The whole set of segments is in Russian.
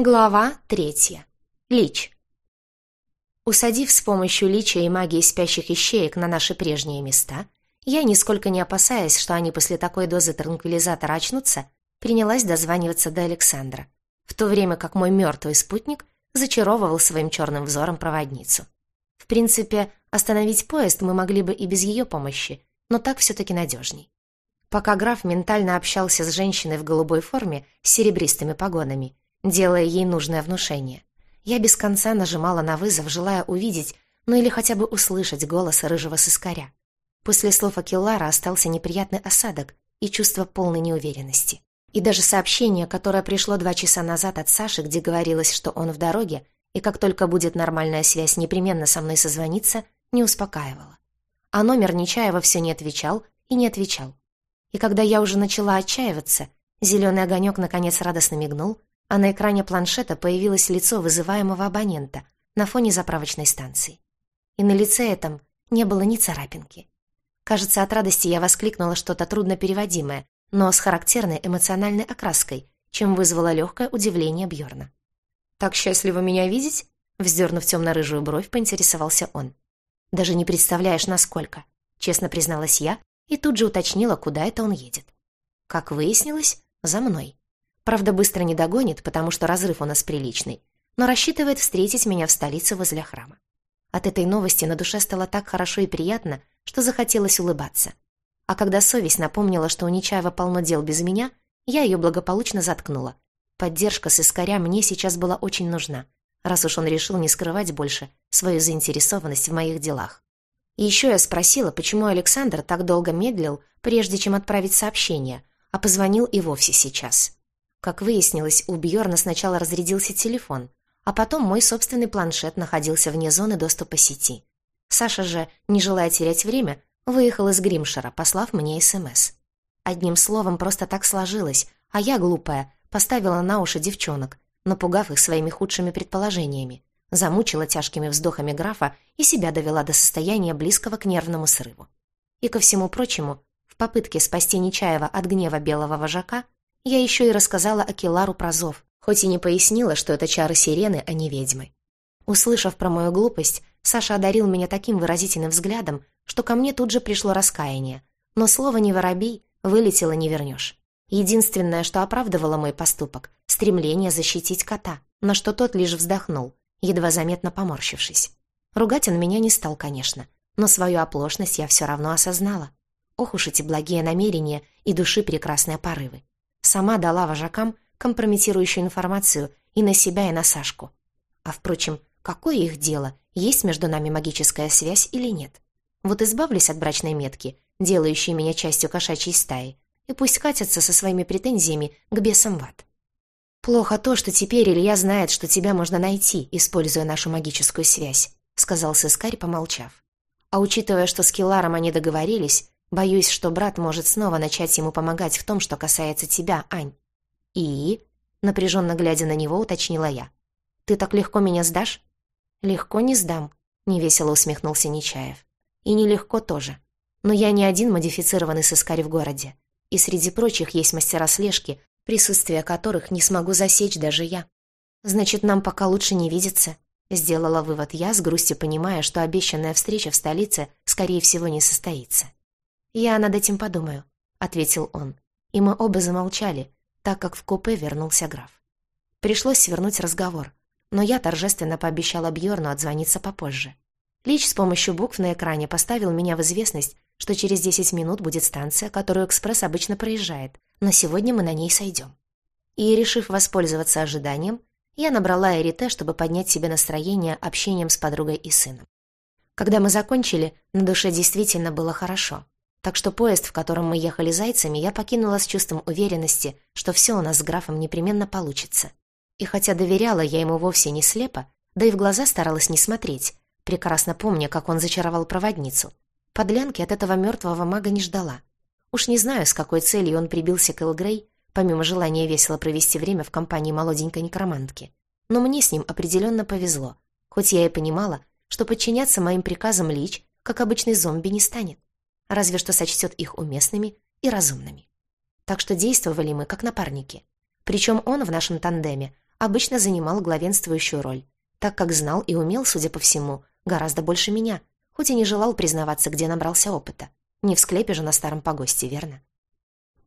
Глава третья. Лич. Усадив с помощью лича и магии спящих ищеек на наши прежние места, я, нисколько не опасаясь, что они после такой дозы транквилизатора очнутся, принялась дозваниваться до Александра, в то время как мой мертвый спутник зачаровывал своим черным взором проводницу. В принципе, остановить поезд мы могли бы и без ее помощи, но так все-таки надежней. Пока граф ментально общался с женщиной в голубой форме с серебристыми погонами, делая ей нужное внушение. Я без конца нажимала на вызов, желая увидеть, ну или хотя бы услышать голос рыжего сыскаря. После слов Акеллара остался неприятный осадок и чувство полной неуверенности. И даже сообщение, которое пришло два часа назад от Саши, где говорилось, что он в дороге, и как только будет нормальная связь, непременно со мной созвонится, не успокаивало. А номер Нечаева все не отвечал и не отвечал. И когда я уже начала отчаиваться, зеленый огонек наконец радостно мигнул, а на экране планшета появилось лицо вызываемого абонента на фоне заправочной станции. И на лице этом не было ни царапинки. Кажется, от радости я воскликнула что-то труднопереводимое, но с характерной эмоциональной окраской, чем вызвало легкое удивление Бьорна. «Так счастливо меня видеть?» Вздернув темно-рыжую бровь, поинтересовался он. «Даже не представляешь, насколько», — честно призналась я и тут же уточнила, куда это он едет. Как выяснилось, за мной. Правда, быстро не догонит, потому что разрыв у нас приличный, но рассчитывает встретить меня в столице возле храма. От этой новости на душе стало так хорошо и приятно, что захотелось улыбаться. А когда совесть напомнила, что у Нечаева полно дел без меня, я ее благополучно заткнула. Поддержка с искоря мне сейчас была очень нужна, раз уж он решил не скрывать больше свою заинтересованность в моих делах. И еще я спросила, почему Александр так долго медлил, прежде чем отправить сообщение, а позвонил и вовсе сейчас. Как выяснилось, у Бьорна сначала разрядился телефон, а потом мой собственный планшет находился вне зоны доступа сети. Саша же, не желая терять время, выехал из Гримшера, послав мне СМС. Одним словом, просто так сложилось, а я, глупая, поставила на уши девчонок, напугав их своими худшими предположениями, замучила тяжкими вздохами графа и себя довела до состояния близкого к нервному срыву. И ко всему прочему, в попытке спасти Нечаева от гнева белого вожака, я еще и рассказала Акелару про зов, хоть и не пояснила, что это чары сирены, а не ведьмы. Услышав про мою глупость, Саша одарил меня таким выразительным взглядом, что ко мне тут же пришло раскаяние. Но слово «не воробей» вылетело не вернешь. Единственное, что оправдывало мой поступок — стремление защитить кота, на что тот лишь вздохнул, едва заметно поморщившись. Ругать он меня не стал, конечно, но свою оплошность я все равно осознала. Ох уж эти благие намерения и души прекрасные порывы. Сама дала вожакам компрометирующую информацию и на себя, и на Сашку. А впрочем, какое их дело, есть между нами магическая связь или нет? Вот избавлюсь от брачной метки, делающей меня частью кошачьей стаи, и пусть катятся со своими претензиями к бесам в ад. «Плохо то, что теперь Илья знает, что тебя можно найти, используя нашу магическую связь», — сказал сыскарь, помолчав. «А учитывая, что с Киларом они договорились, Боюсь, что брат может снова начать ему помогать в том, что касается тебя, Ань. И, напряженно глядя на него, уточнила я. Ты так легко меня сдашь? Легко не сдам, невесело усмехнулся Нечаев. И нелегко тоже. Но я не один модифицированный сыскарь в городе. И среди прочих есть мастера слежки, присутствие которых не смогу засечь даже я. Значит, нам пока лучше не видеться, сделала вывод я, с грустью понимая, что обещанная встреча в столице, скорее всего, не состоится. «Я над этим подумаю», — ответил он. И мы оба замолчали, так как в купе вернулся граф. Пришлось свернуть разговор, но я торжественно пообещала Бьорну отзвониться попозже. Лич с помощью букв на экране поставил меня в известность, что через 10 минут будет станция, которую экспресс обычно проезжает, но сегодня мы на ней сойдем. И, решив воспользоваться ожиданием, я набрала Эрите, чтобы поднять себе настроение общением с подругой и сыном. Когда мы закончили, на душе действительно было хорошо. Так что поезд, в котором мы ехали зайцами, я покинула с чувством уверенности, что все у нас с графом непременно получится. И хотя доверяла я ему вовсе не слепо, да и в глаза старалась не смотреть, прекрасно помня, как он зачаровал проводницу. Подлянки от этого мертвого мага не ждала. Уж не знаю, с какой целью он прибился к Элгрей, помимо желания весело провести время в компании молоденькой некромантки. Но мне с ним определенно повезло, хоть я и понимала, что подчиняться моим приказам Лич, как обычный зомби, не станет разве что сочтет их уместными и разумными. Так что действовали мы как напарники. Причем он в нашем тандеме обычно занимал главенствующую роль, так как знал и умел, судя по всему, гораздо больше меня, хоть и не желал признаваться, где набрался опыта. Не в склепе же на старом погосте, верно?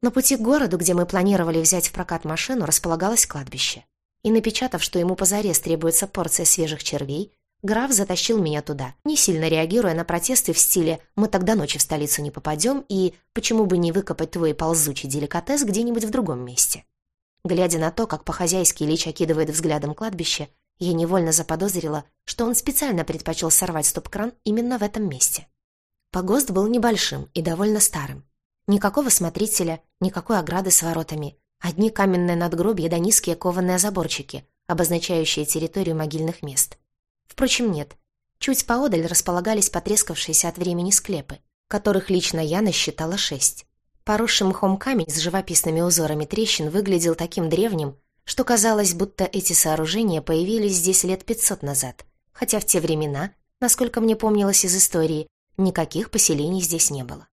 На пути к городу, где мы планировали взять в прокат машину, располагалось кладбище. И напечатав, что ему позарез требуется порция свежих червей, граф затащил меня туда, не сильно реагируя на протесты в стиле «мы тогда ночи в столицу не попадем» и «почему бы не выкопать твой ползучий деликатес где-нибудь в другом месте». Глядя на то, как по-хозяйски Лич окидывает взглядом кладбище, я невольно заподозрила, что он специально предпочел сорвать стоп-кран именно в этом месте. Погост был небольшим и довольно старым. Никакого смотрителя, никакой ограды с воротами, одни каменные надгробья да низкие кованые заборчики, обозначающие территорию могильных мест. Впрочем, нет. Чуть поодаль располагались потрескавшиеся от времени склепы, которых лично я насчитала шесть. Поросший мхом камень с живописными узорами трещин выглядел таким древним, что казалось, будто эти сооружения появились здесь лет пятьсот назад, хотя в те времена, насколько мне помнилось из истории, никаких поселений здесь не было.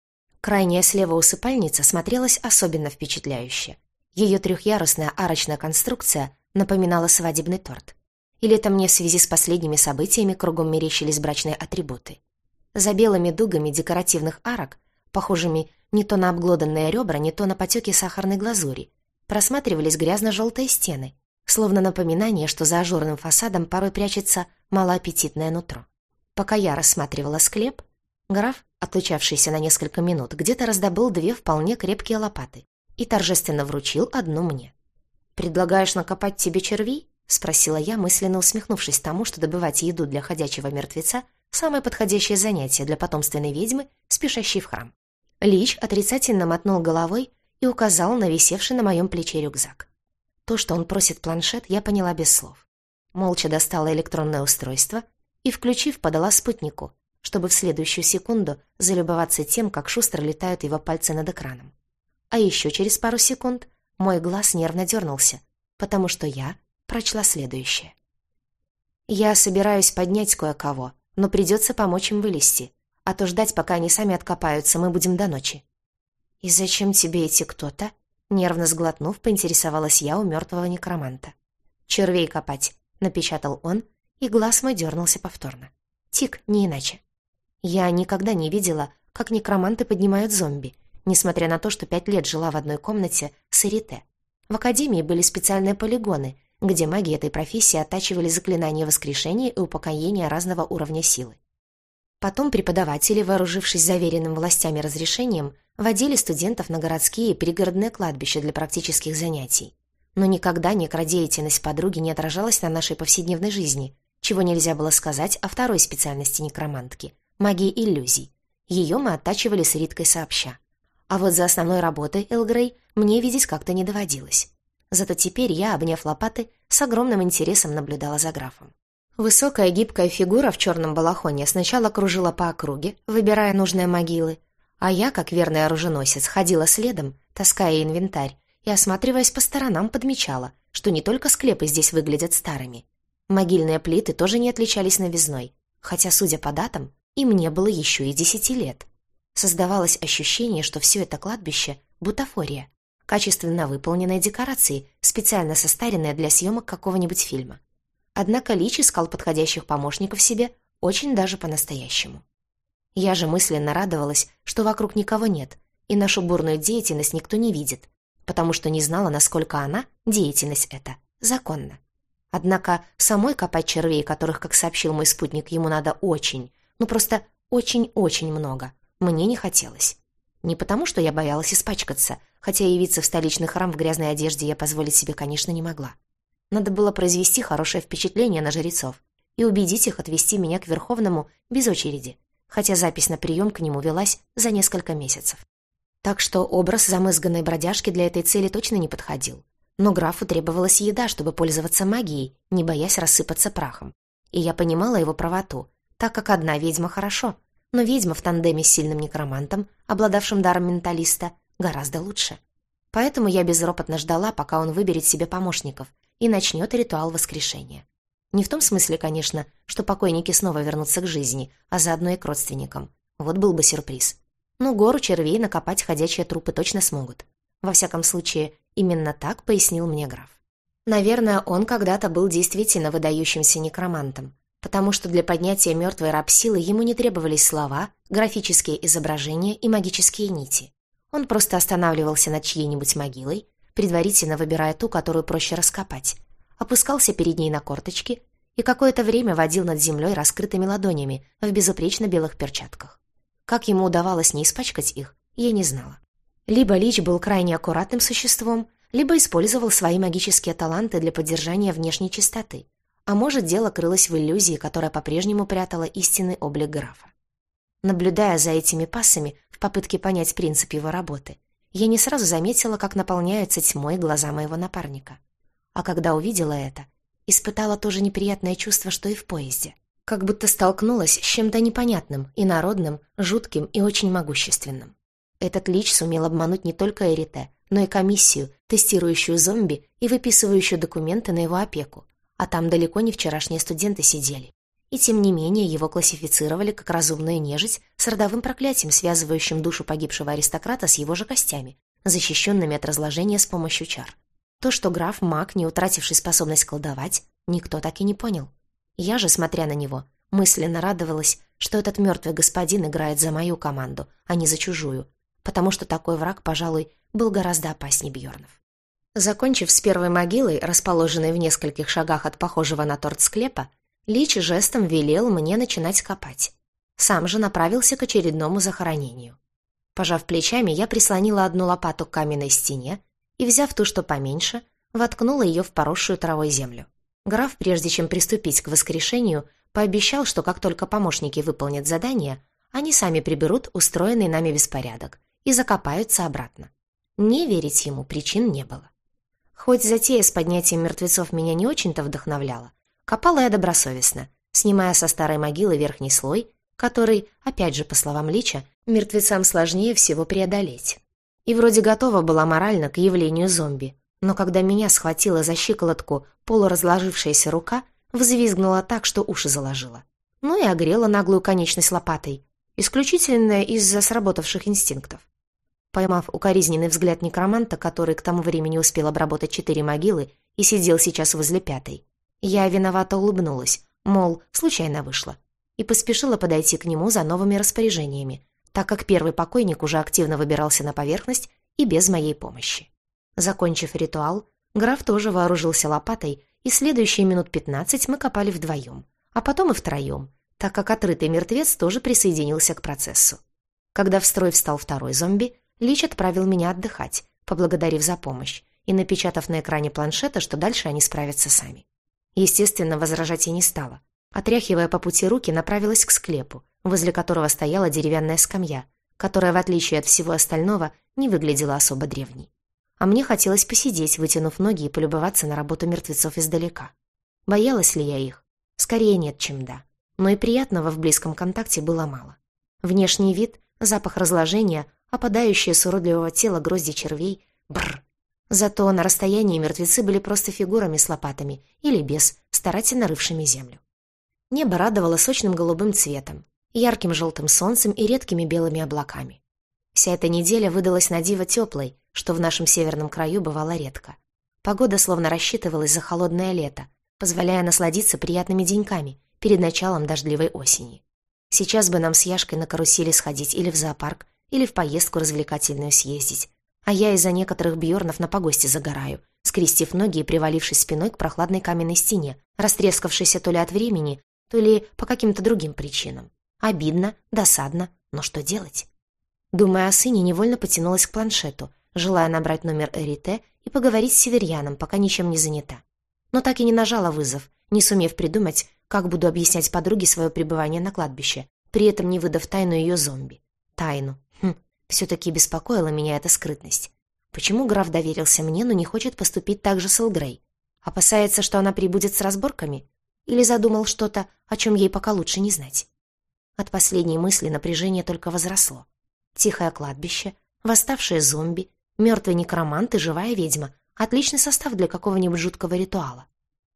Крайняя слева усыпальница смотрелась особенно впечатляюще. Ее трехъярусная арочная конструкция напоминала свадебный торт. Или это мне в связи с последними событиями кругом мерещились брачные атрибуты. За белыми дугами декоративных арок, похожими не то на обглоданные ребра, не то на потеки сахарной глазури. Просматривались грязно-желтые стены, словно напоминание, что за ажурным фасадом порой прячется малоаппетитное нутро. Пока я рассматривала склеп, граф, отлучавшийся на несколько минут, где-то раздобыл две вполне крепкие лопаты и торжественно вручил одну мне. «Предлагаешь накопать тебе червей?» — спросила я, мысленно усмехнувшись тому, что добывать еду для ходячего мертвеца — самое подходящее занятие для потомственной ведьмы, спешащей в храм. Лич отрицательно мотнул головой и указал на висевший на моем плече рюкзак. То, что он просит планшет, я поняла без слов. Молча достала электронное устройство и, включив, подала спутнику, чтобы в следующую секунду залюбоваться тем, как шустро летают его пальцы над экраном. А еще через пару секунд мой глаз нервно дернулся, потому что я прочла следующее. «Я собираюсь поднять кое-кого, но придется помочь им вылезти а то ждать, пока они сами откопаются, мы будем до ночи». «И зачем тебе эти кто-то?» Нервно сглотнув, поинтересовалась я у мертвого некроманта. «Червей копать», — напечатал он, и глаз мой дернулся повторно. Тик, не иначе. Я никогда не видела, как некроманты поднимают зомби, несмотря на то, что пять лет жила в одной комнате с Эрите. В академии были специальные полигоны, где маги этой профессии оттачивали заклинания воскрешения и упокоения разного уровня силы. Потом преподаватели, вооружившись заверенным властями разрешением, водили студентов на городские и пригородные кладбища для практических занятий. Но никогда некродеятельность подруги не отражалась на нашей повседневной жизни, чего нельзя было сказать о второй специальности некромантки – магии иллюзий. Ее мы оттачивали с Риткой сообща. А вот за основной работой Элгрей мне видеть как-то не доводилось. Зато теперь я, обняв лопаты, с огромным интересом наблюдала за графом. Высокая гибкая фигура в черном балахоне сначала кружила по округе, выбирая нужные могилы, а я, как верный оруженосец, ходила следом, таская инвентарь, и, осматриваясь по сторонам, подмечала, что не только склепы здесь выглядят старыми. Могильные плиты тоже не отличались новизной, хотя, судя по датам, им не было еще и десяти лет. Создавалось ощущение, что все это кладбище — бутафория, качественно выполненные декорации, специально состаренные для съемок какого-нибудь фильма. Однако Лич искал подходящих помощников себе очень даже по-настоящему. Я же мысленно радовалась, что вокруг никого нет, и нашу бурную деятельность никто не видит, потому что не знала, насколько она, деятельность эта, законна. Однако самой копать червей, которых, как сообщил мой спутник, ему надо очень, ну просто очень-очень много, мне не хотелось. Не потому, что я боялась испачкаться, хотя явиться в столичный храм в грязной одежде я позволить себе, конечно, не могла. Надо было произвести хорошее впечатление на жрецов и убедить их отвести меня к Верховному без очереди, хотя запись на прием к нему велась за несколько месяцев. Так что образ замызганной бродяжки для этой цели точно не подходил. Но графу требовалась еда, чтобы пользоваться магией, не боясь рассыпаться прахом. И я понимала его правоту, так как одна ведьма хорошо, но ведьма в тандеме с сильным некромантом, обладавшим даром менталиста, гораздо лучше. Поэтому я безропотно ждала, пока он выберет себе помощников, и начнет ритуал воскрешения. Не в том смысле, конечно, что покойники снова вернутся к жизни, а заодно и к родственникам. Вот был бы сюрприз. Но гору червей накопать ходячие трупы точно смогут. Во всяком случае, именно так пояснил мне граф. Наверное, он когда-то был действительно выдающимся некромантом, потому что для поднятия мертвой рабсилы ему не требовались слова, графические изображения и магические нити. Он просто останавливался над чьей-нибудь могилой, предварительно выбирая ту, которую проще раскопать, опускался перед ней на корточки и какое-то время водил над землей раскрытыми ладонями в безупречно белых перчатках. Как ему удавалось не испачкать их, я не знала. Либо Лич был крайне аккуратным существом, либо использовал свои магические таланты для поддержания внешней чистоты, а может, дело крылось в иллюзии, которая по-прежнему прятала истинный облик графа. Наблюдая за этими пассами в попытке понять принцип его работы, я не сразу заметила, как наполняются тьмой глаза моего напарника. А когда увидела это, испытала то же неприятное чувство, что и в поезде. Как будто столкнулась с чем-то непонятным, инородным, жутким и очень могущественным. Этот лич сумел обмануть не только Эрите, но и комиссию, тестирующую зомби и выписывающую документы на его опеку. А там далеко не вчерашние студенты сидели. И тем не менее его классифицировали как разумную нежить с родовым проклятием, связывающим душу погибшего аристократа с его же костями, защищенными от разложения с помощью чар. То, что граф маг, не утративший способность колдовать, никто так и не понял. Я же, смотря на него, мысленно радовалась, что этот мертвый господин играет за мою команду, а не за чужую, потому что такой враг, пожалуй, был гораздо опаснее Бьорнов. Закончив с первой могилой, расположенной в нескольких шагах от похожего на торт склепа, Лич жестом велел мне начинать копать. Сам же направился к очередному захоронению. Пожав плечами, я прислонила одну лопату к каменной стене и, взяв ту, что поменьше, воткнула ее в поросшую травой землю. Граф, прежде чем приступить к воскрешению, пообещал, что как только помощники выполнят задание, они сами приберут устроенный нами беспорядок и закопаются обратно. Не верить ему причин не было. Хоть затея с поднятием мертвецов меня не очень-то вдохновляла, копала я добросовестно, снимая со старой могилы верхний слой, который, опять же, по словам Лича, мертвецам сложнее всего преодолеть. И вроде готова была морально к явлению зомби, но когда меня схватила за щиколотку полуразложившаяся рука, взвизгнула так, что уши заложила. Ну и огрела наглую конечность лопатой, исключительно из-за сработавших инстинктов. Поймав укоризненный взгляд некроманта, который к тому времени успел обработать четыре могилы и сидел сейчас возле пятой, я виновато улыбнулась, мол, случайно вышло, и поспешила подойти к нему за новыми распоряжениями, так как первый покойник уже активно выбирался на поверхность и без моей помощи. Закончив ритуал, граф тоже вооружился лопатой, и следующие минут пятнадцать мы копали вдвоем, а потом и втроем, так как отрытый мертвец тоже присоединился к процессу. Когда в строй встал второй зомби, Лич отправил меня отдыхать, поблагодарив за помощь, и напечатав на экране планшета, что дальше они справятся сами. Естественно, возражать я не стала. Отряхивая по пути руки, направилась к склепу, возле которого стояла деревянная скамья, которая, в отличие от всего остального, не выглядела особо древней. А мне хотелось посидеть, вытянув ноги и полюбоваться на работу мертвецов издалека. Боялась ли я их? Скорее нет, чем да. Но и приятного в близком контакте было мало. Внешний вид, запах разложения, опадающие с уродливого тела грозди червей. Бррр. Зато на расстоянии мертвецы были просто фигурами с лопатами или без, старательно рывшими землю. Небо радовало сочным голубым цветом, ярким желтым солнцем и редкими белыми облаками. Вся эта неделя выдалась на диво теплой, что в нашем северном краю бывало редко. Погода словно рассчитывалась за холодное лето, позволяя насладиться приятными деньками перед началом дождливой осени. Сейчас бы нам с Яшкой на карусели сходить или в зоопарк, или в поездку развлекательную съездить. А я из-за некоторых бьорнов на погосте загораю, скрестив ноги и привалившись спиной к прохладной каменной стене, растрескавшейся то ли от времени, то ли по каким-то другим причинам. Обидно, досадно, но что делать? Думая о сыне, невольно потянулась к планшету, желая набрать номер Эрите и поговорить с северьяном, пока ничем не занята. Но так и не нажала вызов, не сумев придумать, как буду объяснять подруге свое пребывание на кладбище, при этом не выдав тайну ее зомби. Тайну, все-таки беспокоила меня эта скрытность. Почему граф доверился мне, но не хочет поступить так же с Элгрей? Опасается, что она прибудет с разборками? Или задумал что-то, о чем ей пока лучше не знать? От последней мысли напряжение только возросло. Тихое кладбище, восставшие зомби, мертвый некромант и живая ведьма — отличный состав для какого-нибудь жуткого ритуала.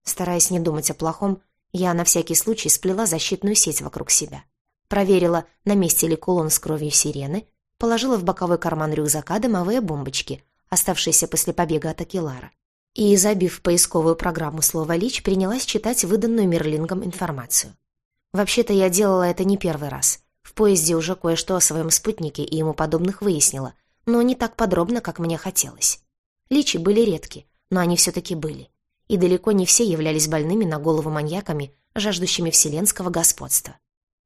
Стараясь не думать о плохом, я на всякий случай сплела защитную сеть вокруг себя. Проверила, на месте ли кулон с кровью сирены, положила в боковой карман рюкзака дымовые бомбочки, оставшиеся после побега от Акилара. и, забив в поисковую программу слово «лич», принялась читать выданную Мерлингом информацию. Вообще-то я делала это не первый раз. В поезде уже кое-что о своем спутнике и ему подобных выяснила, но не так подробно, как мне хотелось. Личи были редки, но они все-таки были. И далеко не все являлись больными на голову маньяками, жаждущими вселенского господства.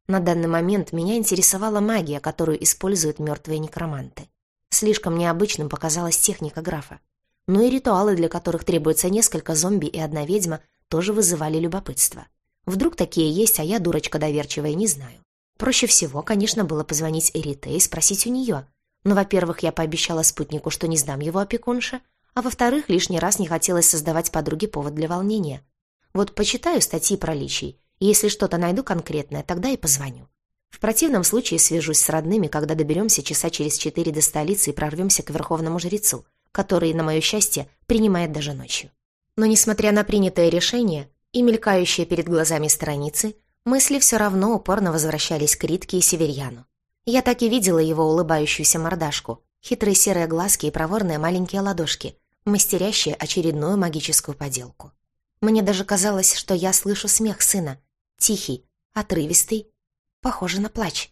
На данный момент меня интересовала магия, которую используют мертвые некроманты. Слишком необычным показалась техника графа. Но и ритуалы, для которых требуется несколько зомби и одна ведьма, тоже вызывали любопытство. Вдруг такие есть, а я, дурочка доверчивая, не знаю. Проще всего, конечно, было позвонить Эрите и спросить у нее. Но, во-первых, я пообещала спутнику, что не сдам его опекунше, а во-вторых, лишний раз не хотелось создавать подруге повод для волнения. Вот почитаю статьи про личий, если что-то найду конкретное, тогда и позвоню. В противном случае свяжусь с родными, когда доберемся часа через четыре до столицы и прорвемся к верховному жрецу, который, на мое счастье, принимает даже ночью. Но, несмотря на принятое решение и мелькающие перед глазами страницы, мысли все равно упорно возвращались к Ритке и Северьяну. Я так и видела его улыбающуюся мордашку, хитрые серые глазки и проворные маленькие ладошки, мастерящие очередную магическую поделку. Мне даже казалось, что я слышу смех сына, тихий, отрывистый, похожий на плач.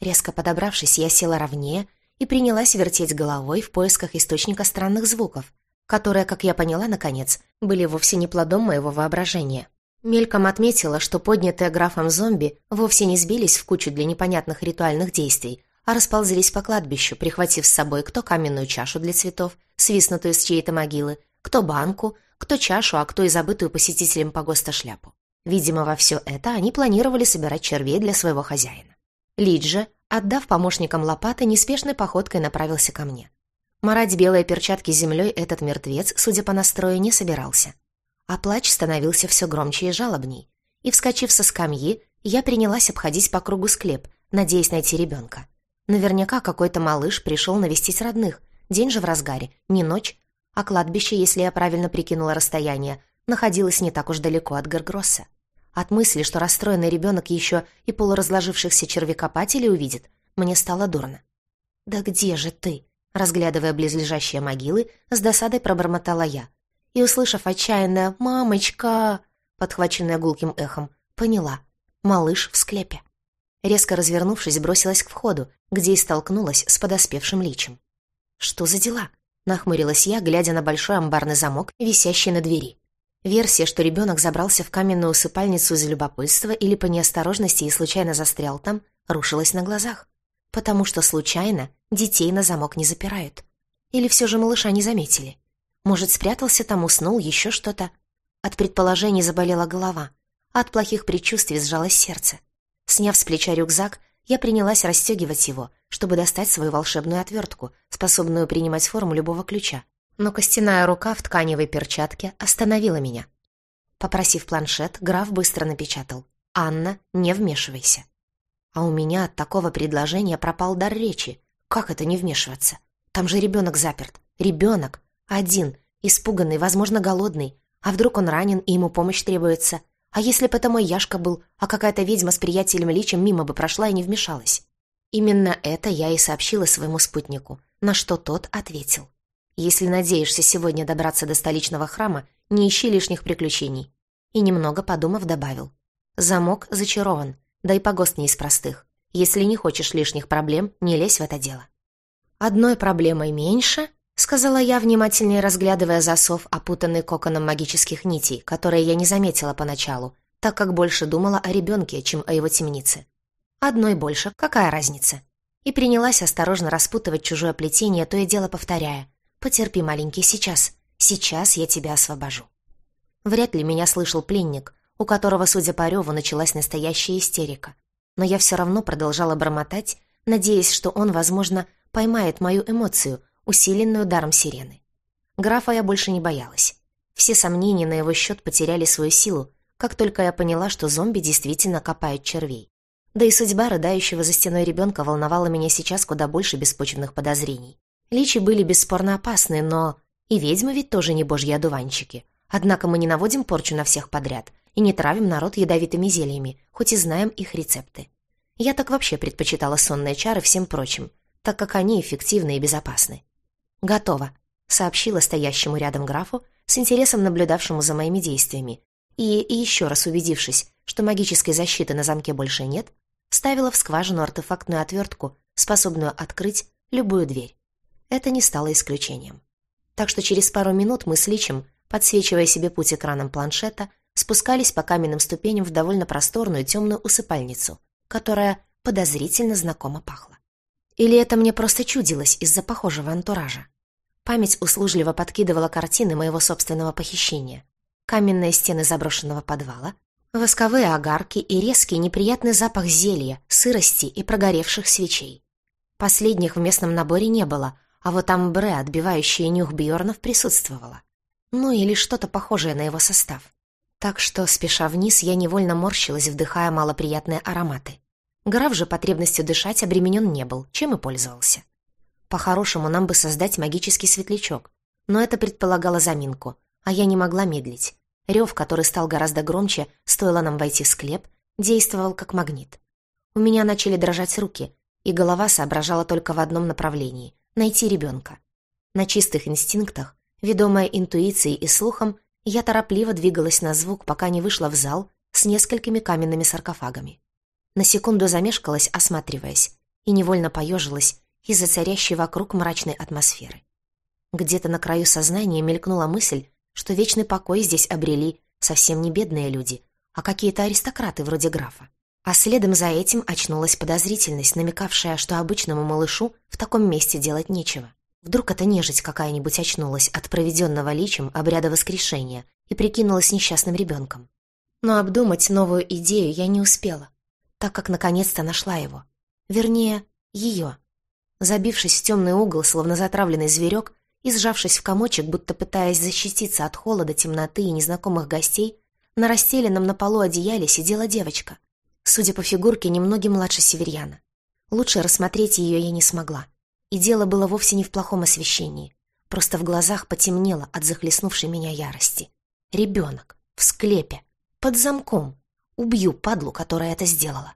Резко подобравшись, я села ровнее и принялась вертеть головой в поисках источника странных звуков, которые, как я поняла, наконец, были вовсе не плодом моего воображения. Мельком отметила, что поднятые графом зомби вовсе не сбились в кучу для непонятных ритуальных действий, а расползлись по кладбищу, прихватив с собой кто каменную чашу для цветов, свистнутую с чьей-то могилы, кто банку, кто чашу, а кто и забытую посетителем погоста шляпу. Видимо, во все это они планировали собирать червей для своего хозяина. Лид же, отдав помощникам лопаты, неспешной походкой направился ко мне. Марать белые перчатки землей этот мертвец, судя по настрою, не собирался. А плач становился все громче и жалобней. И, вскочив со скамьи, я принялась обходить по кругу склеп, надеясь найти ребенка. Наверняка какой-то малыш пришел навестить родных. День же в разгаре, не ночь. А кладбище, если я правильно прикинула расстояние, находилось не так уж далеко от Гергросса. От мысли, что расстроенный ребенок еще и полуразложившихся червякопателей увидит, мне стало дурно. «Да где же ты?» Разглядывая близлежащие могилы, с досадой пробормотала я. И, услышав отчаянное «мамочка», подхваченное гулким эхом, поняла. Малыш в склепе. Резко развернувшись, бросилась к входу, где и столкнулась с подоспевшим личем. «Что за дела?» — нахмурилась я, глядя на большой амбарный замок, висящий на двери. Версия, что ребенок забрался в каменную усыпальницу из любопытства или по неосторожности и случайно застрял там, рушилась на глазах потому что случайно детей на замок не запирают. Или все же малыша не заметили. Может, спрятался там, уснул, еще что-то. От предположений заболела голова, а от плохих предчувствий сжалось сердце. Сняв с плеча рюкзак, я принялась расстегивать его, чтобы достать свою волшебную отвертку, способную принимать форму любого ключа. Но костяная рука в тканевой перчатке остановила меня. Попросив планшет, граф быстро напечатал. «Анна, не вмешивайся». А у меня от такого предложения пропал дар речи. Как это не вмешиваться? Там же ребенок заперт. Ребенок. Один. Испуганный, возможно, голодный. А вдруг он ранен, и ему помощь требуется? А если бы это мой Яшка был, а какая-то ведьма с приятелем Личем мимо бы прошла и не вмешалась? Именно это я и сообщила своему спутнику, на что тот ответил. Если надеешься сегодня добраться до столичного храма, не ищи лишних приключений. И немного подумав, добавил. Замок зачарован, да и погост не из простых. Если не хочешь лишних проблем, не лезь в это дело. «Одной проблемой меньше», — сказала я, внимательнее разглядывая засов, опутанный коконом магических нитей, которые я не заметила поначалу, так как больше думала о ребенке, чем о его темнице. «Одной больше, какая разница?» И принялась осторожно распутывать чужое плетение, то и дело повторяя. «Потерпи, маленький, сейчас. Сейчас я тебя освобожу». Вряд ли меня слышал пленник, у которого, судя по реву, началась настоящая истерика. Но я все равно продолжала бормотать, надеясь, что он, возможно, поймает мою эмоцию, усиленную даром сирены. Графа я больше не боялась. Все сомнения на его счет потеряли свою силу, как только я поняла, что зомби действительно копают червей. Да и судьба рыдающего за стеной ребенка волновала меня сейчас куда больше беспочвенных подозрений. Личи были бесспорно опасны, но... И ведьмы ведь тоже не божьи одуванчики. Однако мы не наводим порчу на всех подряд — и не травим народ ядовитыми зельями, хоть и знаем их рецепты. Я так вообще предпочитала сонные чары всем прочим, так как они эффективны и безопасны. «Готово», — сообщила стоящему рядом графу, с интересом наблюдавшему за моими действиями, и, и еще раз убедившись, что магической защиты на замке больше нет, ставила в скважину артефактную отвертку, способную открыть любую дверь. Это не стало исключением. Так что через пару минут мы с Личем, подсвечивая себе путь экраном планшета, спускались по каменным ступеням в довольно просторную темную усыпальницу, которая подозрительно знакомо пахла. Или это мне просто чудилось из-за похожего антуража? Память услужливо подкидывала картины моего собственного похищения. Каменные стены заброшенного подвала, восковые огарки и резкий неприятный запах зелья, сырости и прогоревших свечей. Последних в местном наборе не было, а вот амбре, отбивающее нюх Бьорнов, присутствовало. Ну или что-то похожее на его состав. Так что, спеша вниз, я невольно морщилась, вдыхая малоприятные ароматы. Граф же потребностью дышать обременен не был, чем и пользовался. По-хорошему, нам бы создать магический светлячок, но это предполагало заминку, а я не могла медлить. Рев, который стал гораздо громче, стоило нам войти в склеп, действовал как магнит. У меня начали дрожать руки, и голова соображала только в одном направлении — найти ребенка. На чистых инстинктах, ведомая интуицией и слухом, я торопливо двигалась на звук, пока не вышла в зал с несколькими каменными саркофагами. На секунду замешкалась, осматриваясь, и невольно поежилась из-за царящей вокруг мрачной атмосферы. Где-то на краю сознания мелькнула мысль, что вечный покой здесь обрели совсем не бедные люди, а какие-то аристократы вроде графа. А следом за этим очнулась подозрительность, намекавшая, что обычному малышу в таком месте делать нечего. Вдруг эта нежить какая-нибудь очнулась от проведенного личем обряда воскрешения и прикинулась несчастным ребенком. Но обдумать новую идею я не успела так как наконец-то нашла его. Вернее, ее. Забившись в темный угол, словно затравленный зверек, и сжавшись в комочек, будто пытаясь защититься от холода, темноты и незнакомых гостей, на расстеленном на полу одеяле сидела девочка. Судя по фигурке, немногим младше северьяна. Лучше рассмотреть ее я не смогла. И дело было вовсе не в плохом освещении. Просто в глазах потемнело от захлестнувшей меня ярости. Ребенок. В склепе. Под замком. Убью падлу, которая это сделала.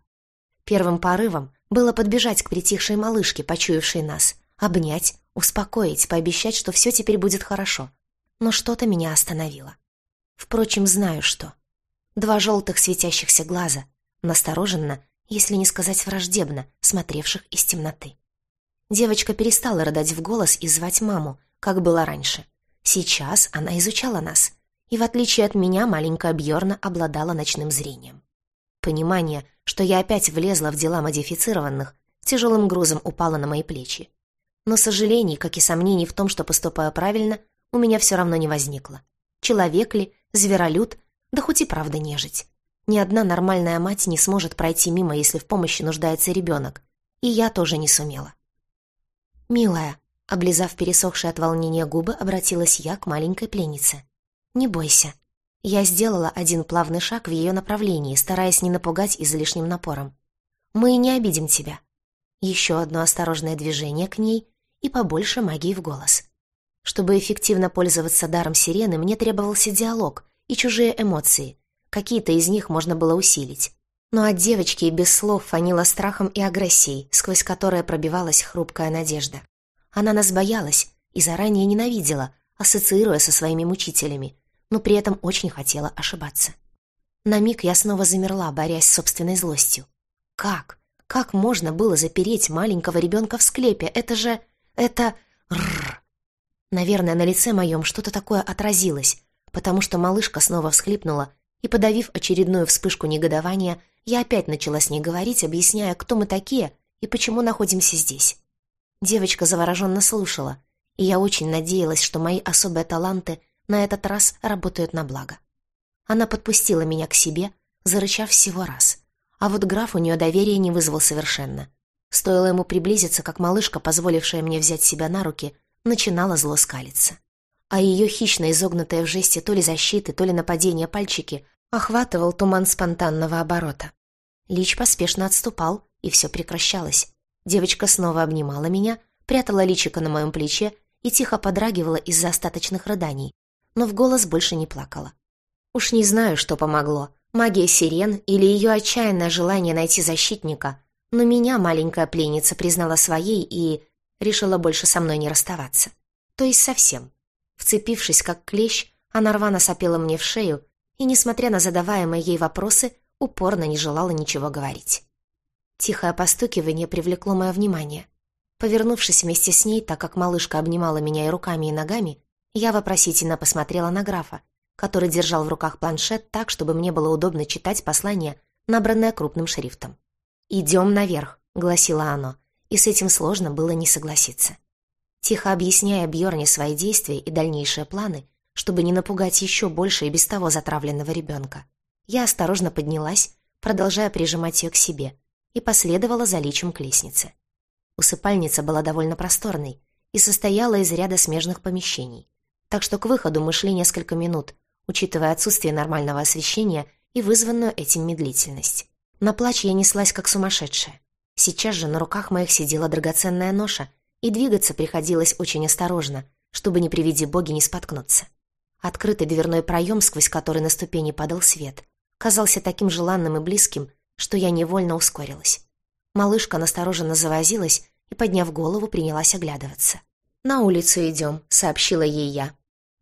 Первым порывом было подбежать к притихшей малышке, почуявшей нас, обнять, успокоить, пообещать, что все теперь будет хорошо. Но что-то меня остановило. Впрочем, знаю что. Два желтых светящихся глаза, настороженно, если не сказать враждебно, смотревших из темноты. Девочка перестала рыдать в голос и звать маму, как было раньше. Сейчас она изучала нас, и в отличие от меня маленькая Бьорна обладала ночным зрением. Понимание, что я опять влезла в дела модифицированных, тяжелым грузом упало на мои плечи. Но сожалений, как и сомнений в том, что поступаю правильно, у меня все равно не возникло. Человек ли, зверолюд, да хоть и правда нежить. Ни одна нормальная мать не сможет пройти мимо, если в помощи нуждается ребенок. И я тоже не сумела. «Милая», — облизав пересохшие от волнения губы, обратилась я к маленькой пленнице. «Не бойся». Я сделала один плавный шаг в ее направлении, стараясь не напугать излишним напором. «Мы не обидим тебя». Еще одно осторожное движение к ней и побольше магии в голос. Чтобы эффективно пользоваться даром сирены, мне требовался диалог и чужие эмоции. Какие-то из них можно было усилить. Но от девочки без слов фанило страхом и агрессией, сквозь которые пробивалась хрупкая надежда. Она нас боялась и заранее ненавидела, ассоциируя со своими мучителями, но при этом очень хотела ошибаться. На миг я снова замерла, борясь с собственной злостью. Как? Как можно было запереть маленького ребенка в склепе? Это же... Это... Рррр. Наверное, на лице моем что-то такое отразилось, потому что малышка снова всхлипнула, и, подавив очередную вспышку негодования, я опять начала с ней говорить, объясняя, кто мы такие и почему находимся здесь. Девочка завороженно слушала, и я очень надеялась, что мои особые таланты на этот раз работают на благо. Она подпустила меня к себе, зарычав всего раз. А вот граф у нее доверия не вызвал совершенно. Стоило ему приблизиться, как малышка, позволившая мне взять себя на руки, начинала зло скалиться. А ее хищно изогнутые в жесте то ли защиты, то ли нападения пальчики охватывал туман спонтанного оборота. Лич поспешно отступал, и все прекращалось. Девочка снова обнимала меня, прятала личико на моем плече и тихо подрагивала из-за остаточных рыданий, но в голос больше не плакала. Уж не знаю, что помогло, магия сирен или ее отчаянное желание найти защитника, но меня маленькая пленница признала своей и решила больше со мной не расставаться. То есть совсем. Вцепившись, как клещ, она рвано сопела мне в шею и, несмотря на задаваемые ей вопросы, упорно не желала ничего говорить. Тихое постукивание привлекло мое внимание. Повернувшись вместе с ней, так как малышка обнимала меня и руками, и ногами, я вопросительно посмотрела на графа, который держал в руках планшет так, чтобы мне было удобно читать послание, набранное крупным шрифтом. «Идем наверх», — гласило оно, и с этим сложно было не согласиться. Тихо объясняя Бьорне свои действия и дальнейшие планы, чтобы не напугать еще больше и без того затравленного ребенка, я осторожно поднялась, продолжая прижимать ее к себе, и последовала за личем к лестнице. Усыпальница была довольно просторной и состояла из ряда смежных помещений, так что к выходу мы шли несколько минут, учитывая отсутствие нормального освещения и вызванную этим медлительность. На плач я неслась как сумасшедшая. Сейчас же на руках моих сидела драгоценная ноша, и двигаться приходилось очень осторожно, чтобы не приведи боги не споткнуться. Открытый дверной проем, сквозь который на ступени падал свет, казался таким желанным и близким, что я невольно ускорилась. Малышка настороженно завозилась и, подняв голову, принялась оглядываться. «На улицу идем», — сообщила ей я.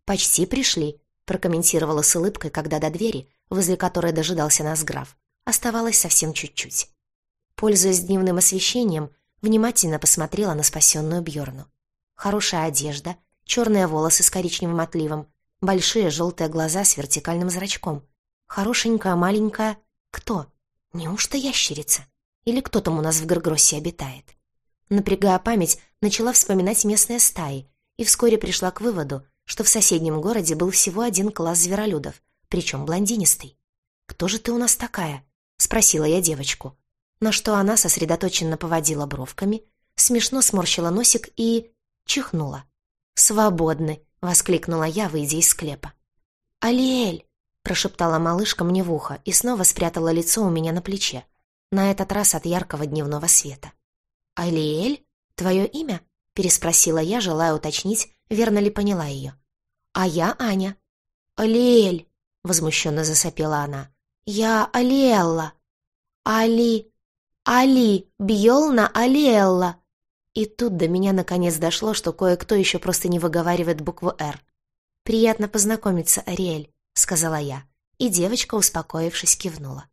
«Почти пришли», — прокомментировала с улыбкой, когда до двери, возле которой дожидался нас граф, оставалось совсем чуть-чуть. Пользуясь дневным освещением, внимательно посмотрела на спасенную Бьорну. Хорошая одежда, черные волосы с коричневым отливом, большие желтые глаза с вертикальным зрачком. Хорошенькая маленькая... Кто? Неужто ящерица? Или кто там у нас в Гаргроссе обитает? Напрягая память, начала вспоминать местные стаи и вскоре пришла к выводу, что в соседнем городе был всего один класс зверолюдов, причем блондинистый. «Кто же ты у нас такая?» — спросила я девочку на что она сосредоточенно поводила бровками, смешно сморщила носик и... чихнула. «Свободны!» — воскликнула я, выйдя из склепа. «Алиэль!» — прошептала малышка мне в ухо и снова спрятала лицо у меня на плече, на этот раз от яркого дневного света. «Алиэль? Твое имя?» — переспросила я, желая уточнить, верно ли поняла ее. «А я Аня». «Алиэль!» — возмущенно засопела она. «Я Алиэлла». «Али...» «Али! Бьелна Алиэлла!» И тут до меня наконец дошло, что кое-кто еще просто не выговаривает букву «Р». «Приятно познакомиться, Ариэль», — сказала я, и девочка, успокоившись, кивнула.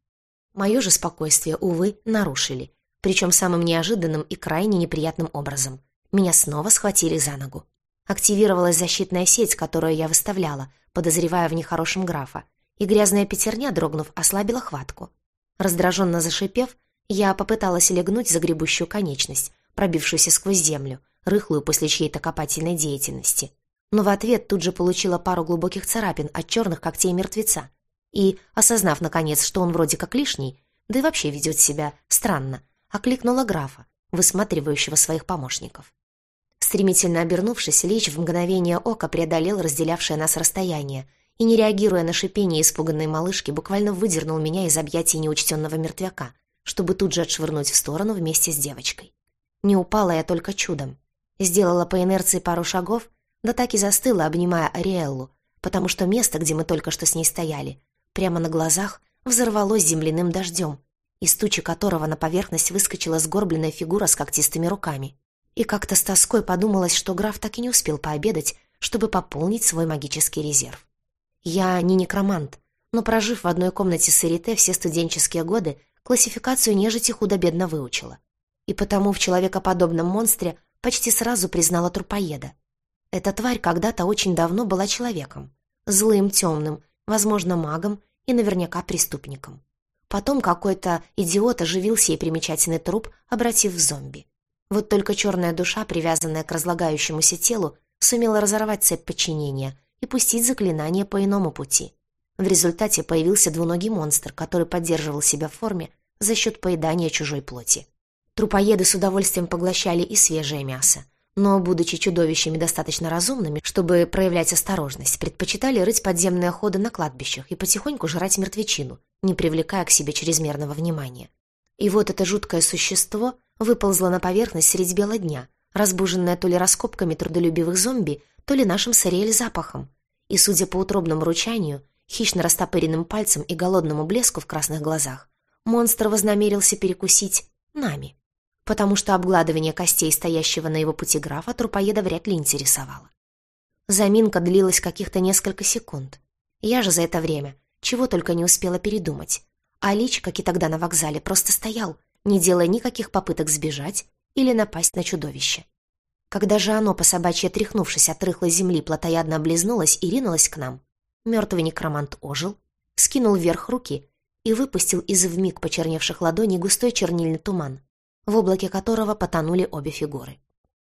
Мое же спокойствие, увы, нарушили, причем самым неожиданным и крайне неприятным образом. Меня снова схватили за ногу. Активировалась защитная сеть, которую я выставляла, подозревая в нехорошем графа, и грязная пятерня, дрогнув, ослабила хватку. Раздраженно зашипев, я попыталась легнуть за гребущую конечность, пробившуюся сквозь землю, рыхлую после чьей-то копательной деятельности. Но в ответ тут же получила пару глубоких царапин от черных когтей мертвеца. И, осознав, наконец, что он вроде как лишний, да и вообще ведет себя странно, окликнула графа, высматривающего своих помощников. Стремительно обернувшись, Лич в мгновение ока преодолел разделявшее нас расстояние и, не реагируя на шипение испуганной малышки, буквально выдернул меня из объятий неучтенного мертвяка, чтобы тут же отшвырнуть в сторону вместе с девочкой. Не упала я только чудом. Сделала по инерции пару шагов, да так и застыла, обнимая Ариэллу, потому что место, где мы только что с ней стояли, прямо на глазах взорвалось земляным дождем, из тучи которого на поверхность выскочила сгорбленная фигура с когтистыми руками. И как-то с тоской подумалось, что граф так и не успел пообедать, чтобы пополнить свой магический резерв. Я не некромант, но, прожив в одной комнате с Эрите все студенческие годы, классификацию нежити худо-бедно выучила. И потому в человекоподобном монстре почти сразу признала трупоеда. Эта тварь когда-то очень давно была человеком. Злым, темным, возможно, магом и наверняка преступником. Потом какой-то идиот оживил сей примечательный труп, обратив в зомби. Вот только черная душа, привязанная к разлагающемуся телу, сумела разорвать цепь подчинения и пустить заклинание по иному пути. В результате появился двуногий монстр, который поддерживал себя в форме за счет поедания чужой плоти. Трупоеды с удовольствием поглощали и свежее мясо, но, будучи чудовищами достаточно разумными, чтобы проявлять осторожность, предпочитали рыть подземные ходы на кладбищах и потихоньку жрать мертвечину, не привлекая к себе чрезмерного внимания. И вот это жуткое существо выползло на поверхность средь бела дня, разбуженное то ли раскопками трудолюбивых зомби, то ли нашим сырель запахом. И, судя по утробному ручанию, хищно растопыренным пальцем и голодному блеску в красных глазах, монстр вознамерился перекусить нами, потому что обгладывание костей стоящего на его пути графа трупоеда вряд ли интересовало. Заминка длилась каких-то несколько секунд. Я же за это время чего только не успела передумать. А Лич, как и тогда на вокзале, просто стоял, не делая никаких попыток сбежать или напасть на чудовище. Когда же оно, по собачьи тряхнувшись от рыхлой земли, плотоядно облизнулось и ринулось к нам, мертвый некромант ожил, скинул вверх руки и выпустил из вмиг почерневших ладоней густой чернильный туман, в облаке которого потонули обе фигуры.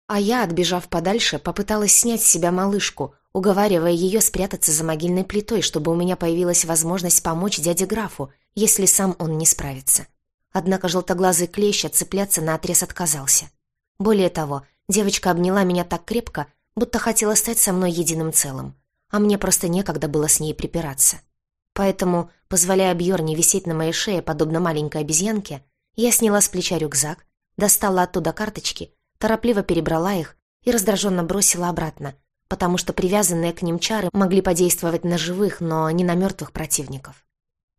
А я, отбежав подальше, попыталась снять с себя малышку, уговаривая ее спрятаться за могильной плитой, чтобы у меня появилась возможность помочь дяде графу, если сам он не справится. Однако желтоглазый клещ отцепляться наотрез отказался. Более того, девочка обняла меня так крепко, будто хотела стать со мной единым целым, а мне просто некогда было с ней припираться. Поэтому, позволяя Бьорне висеть на моей шее, подобно маленькой обезьянке, я сняла с плеча рюкзак, достала оттуда карточки, торопливо перебрала их и раздраженно бросила обратно, потому что привязанные к ним чары могли подействовать на живых, но не на мертвых противников.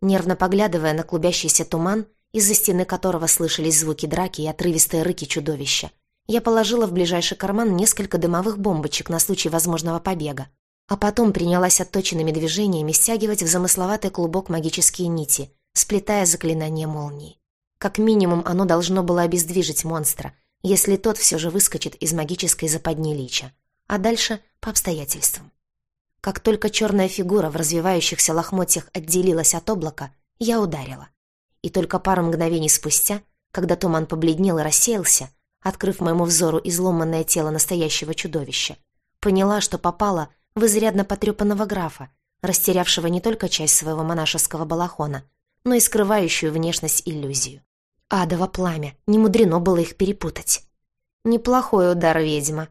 Нервно поглядывая на клубящийся туман, из-за стены которого слышались звуки драки и отрывистые рыки чудовища, я положила в ближайший карман несколько дымовых бомбочек на случай возможного побега, а потом принялась отточенными движениями стягивать в замысловатый клубок магические нити, сплетая заклинание молнии. Как минимум, оно должно было обездвижить монстра, если тот все же выскочит из магической западни лича, а дальше по обстоятельствам. Как только черная фигура в развивающихся лохмотьях отделилась от облака, я ударила. И только пару мгновений спустя, когда туман побледнел и рассеялся, открыв моему взору изломанное тело настоящего чудовища, поняла, что попала в изрядно потрепанного графа, растерявшего не только часть своего монашеского балахона, но и скрывающую внешность иллюзию. Адово пламя, не мудрено было их перепутать. «Неплохой удар, ведьма»,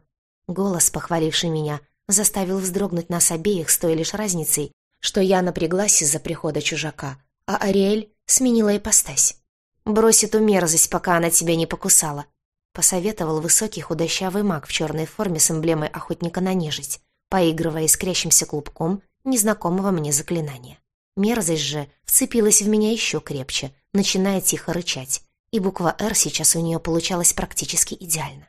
Голос, похваливший меня, заставил вздрогнуть нас обеих с той лишь разницей, что я напряглась из-за прихода чужака, а Ариэль сменила ипостась. «Брось эту мерзость, пока она тебя не покусала», — посоветовал высокий худощавый маг в черной форме с эмблемой охотника на нежить, поигрывая искрящимся клубком незнакомого мне заклинания. Мерзость же вцепилась в меня еще крепче, начиная тихо рычать, и буква «Р» сейчас у нее получалась практически идеально.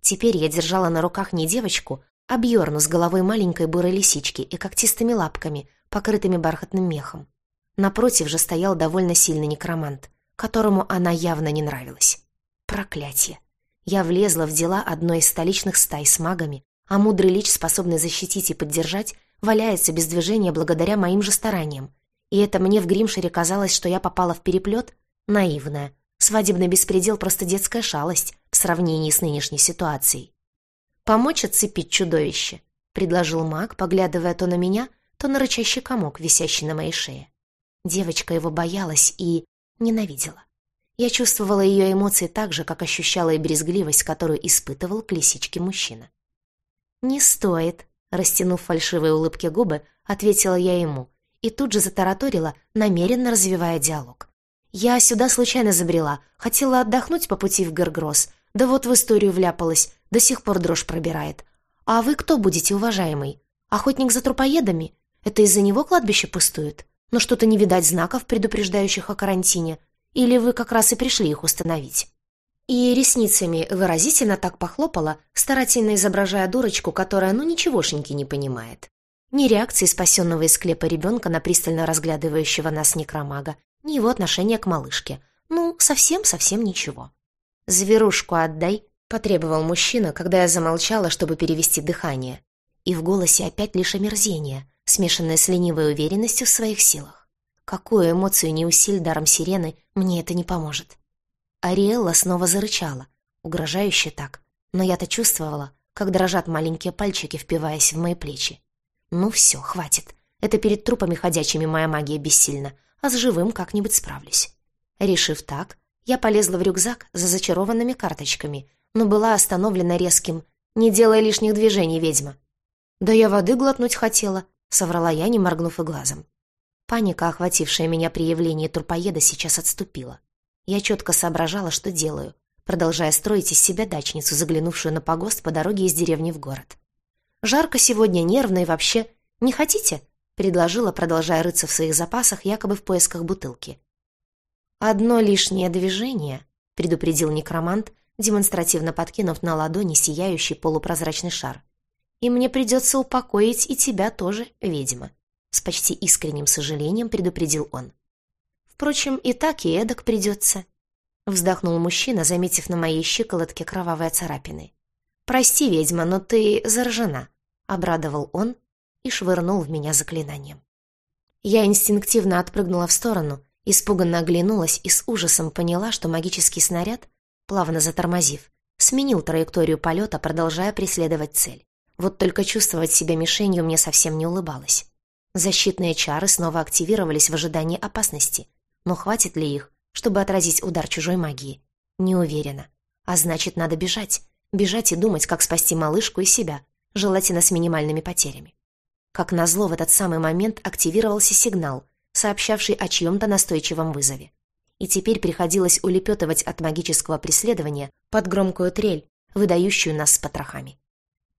Теперь я держала на руках не девочку, а Бьорну с головой маленькой бурой лисички и когтистыми лапками, покрытыми бархатным мехом. Напротив же стоял довольно сильный некромант, которому она явно не нравилась. Проклятие! Я влезла в дела одной из столичных стай с магами, а мудрый лич, способный защитить и поддержать, валяется без движения благодаря моим же стараниям. И это мне в Гримшире казалось, что я попала в переплет? Наивная. Свадебный беспредел — просто детская шалость в сравнении с нынешней ситуацией. «Помочь отцепить чудовище?» — предложил маг, поглядывая то на меня, то на рычащий комок, висящий на моей шее. Девочка его боялась и ненавидела. Я чувствовала ее эмоции так же, как ощущала и брезгливость, которую испытывал к лисичке мужчина. «Не стоит», — растянув фальшивые улыбки губы, ответила я ему и тут же затараторила, намеренно развивая диалог. Я сюда случайно забрела. Хотела отдохнуть по пути в Гергросс. Да вот в историю вляпалась. До сих пор дрожь пробирает. А вы кто будете, уважаемый? Охотник за трупоедами? Это из-за него кладбище пустует? Но что-то не видать знаков, предупреждающих о карантине. Или вы как раз и пришли их установить?» И ресницами выразительно так похлопала, старательно изображая дурочку, которая ну ничегошеньки не понимает. Ни реакции спасенного из склепа ребенка на пристально разглядывающего нас некромага, ни его отношение к малышке. Ну, совсем-совсем ничего. «Зверушку отдай», — потребовал мужчина, когда я замолчала, чтобы перевести дыхание. И в голосе опять лишь омерзение, смешанное с ленивой уверенностью в своих силах. Какую эмоцию не усиль даром сирены, мне это не поможет. Ариэлла снова зарычала, угрожающе так, но я-то чувствовала, как дрожат маленькие пальчики, впиваясь в мои плечи. Ну все, хватит. Это перед трупами ходячими моя магия бессильна, а с живым как-нибудь справлюсь. Решив так, я полезла в рюкзак за зачарованными карточками, но была остановлена резким «Не делай лишних движений, ведьма». «Да я воды глотнуть хотела», — соврала я, не моргнув и глазом. Паника, охватившая меня при явлении трупоеда, сейчас отступила. Я четко соображала, что делаю, продолжая строить из себя дачницу, заглянувшую на погост по дороге из деревни в город. «Жарко сегодня, нервно и вообще. Не хотите?» предложила, продолжая рыться в своих запасах, якобы в поисках бутылки. «Одно лишнее движение», — предупредил некромант, демонстративно подкинув на ладони сияющий полупрозрачный шар. И мне придется упокоить и тебя тоже, ведьма», — с почти искренним сожалением предупредил он. «Впрочем, и так, и эдак придется», — вздохнул мужчина, заметив на моей щиколотке кровавые царапины. «Прости, ведьма, но ты заражена», — обрадовал он и швырнул в меня заклинанием. Я инстинктивно отпрыгнула в сторону, испуганно оглянулась и с ужасом поняла, что магический снаряд, плавно затормозив, сменил траекторию полета, продолжая преследовать цель. Вот только чувствовать себя мишенью мне совсем не улыбалось. Защитные чары снова активировались в ожидании опасности. Но хватит ли их, чтобы отразить удар чужой магии? Не уверена. А значит, надо бежать. Бежать и думать, как спасти малышку и себя, желательно с минимальными потерями. Как назло, в этот самый момент активировался сигнал, сообщавший о чьем-то настойчивом вызове. И теперь приходилось улепетывать от магического преследования под громкую трель, выдающую нас с потрохами.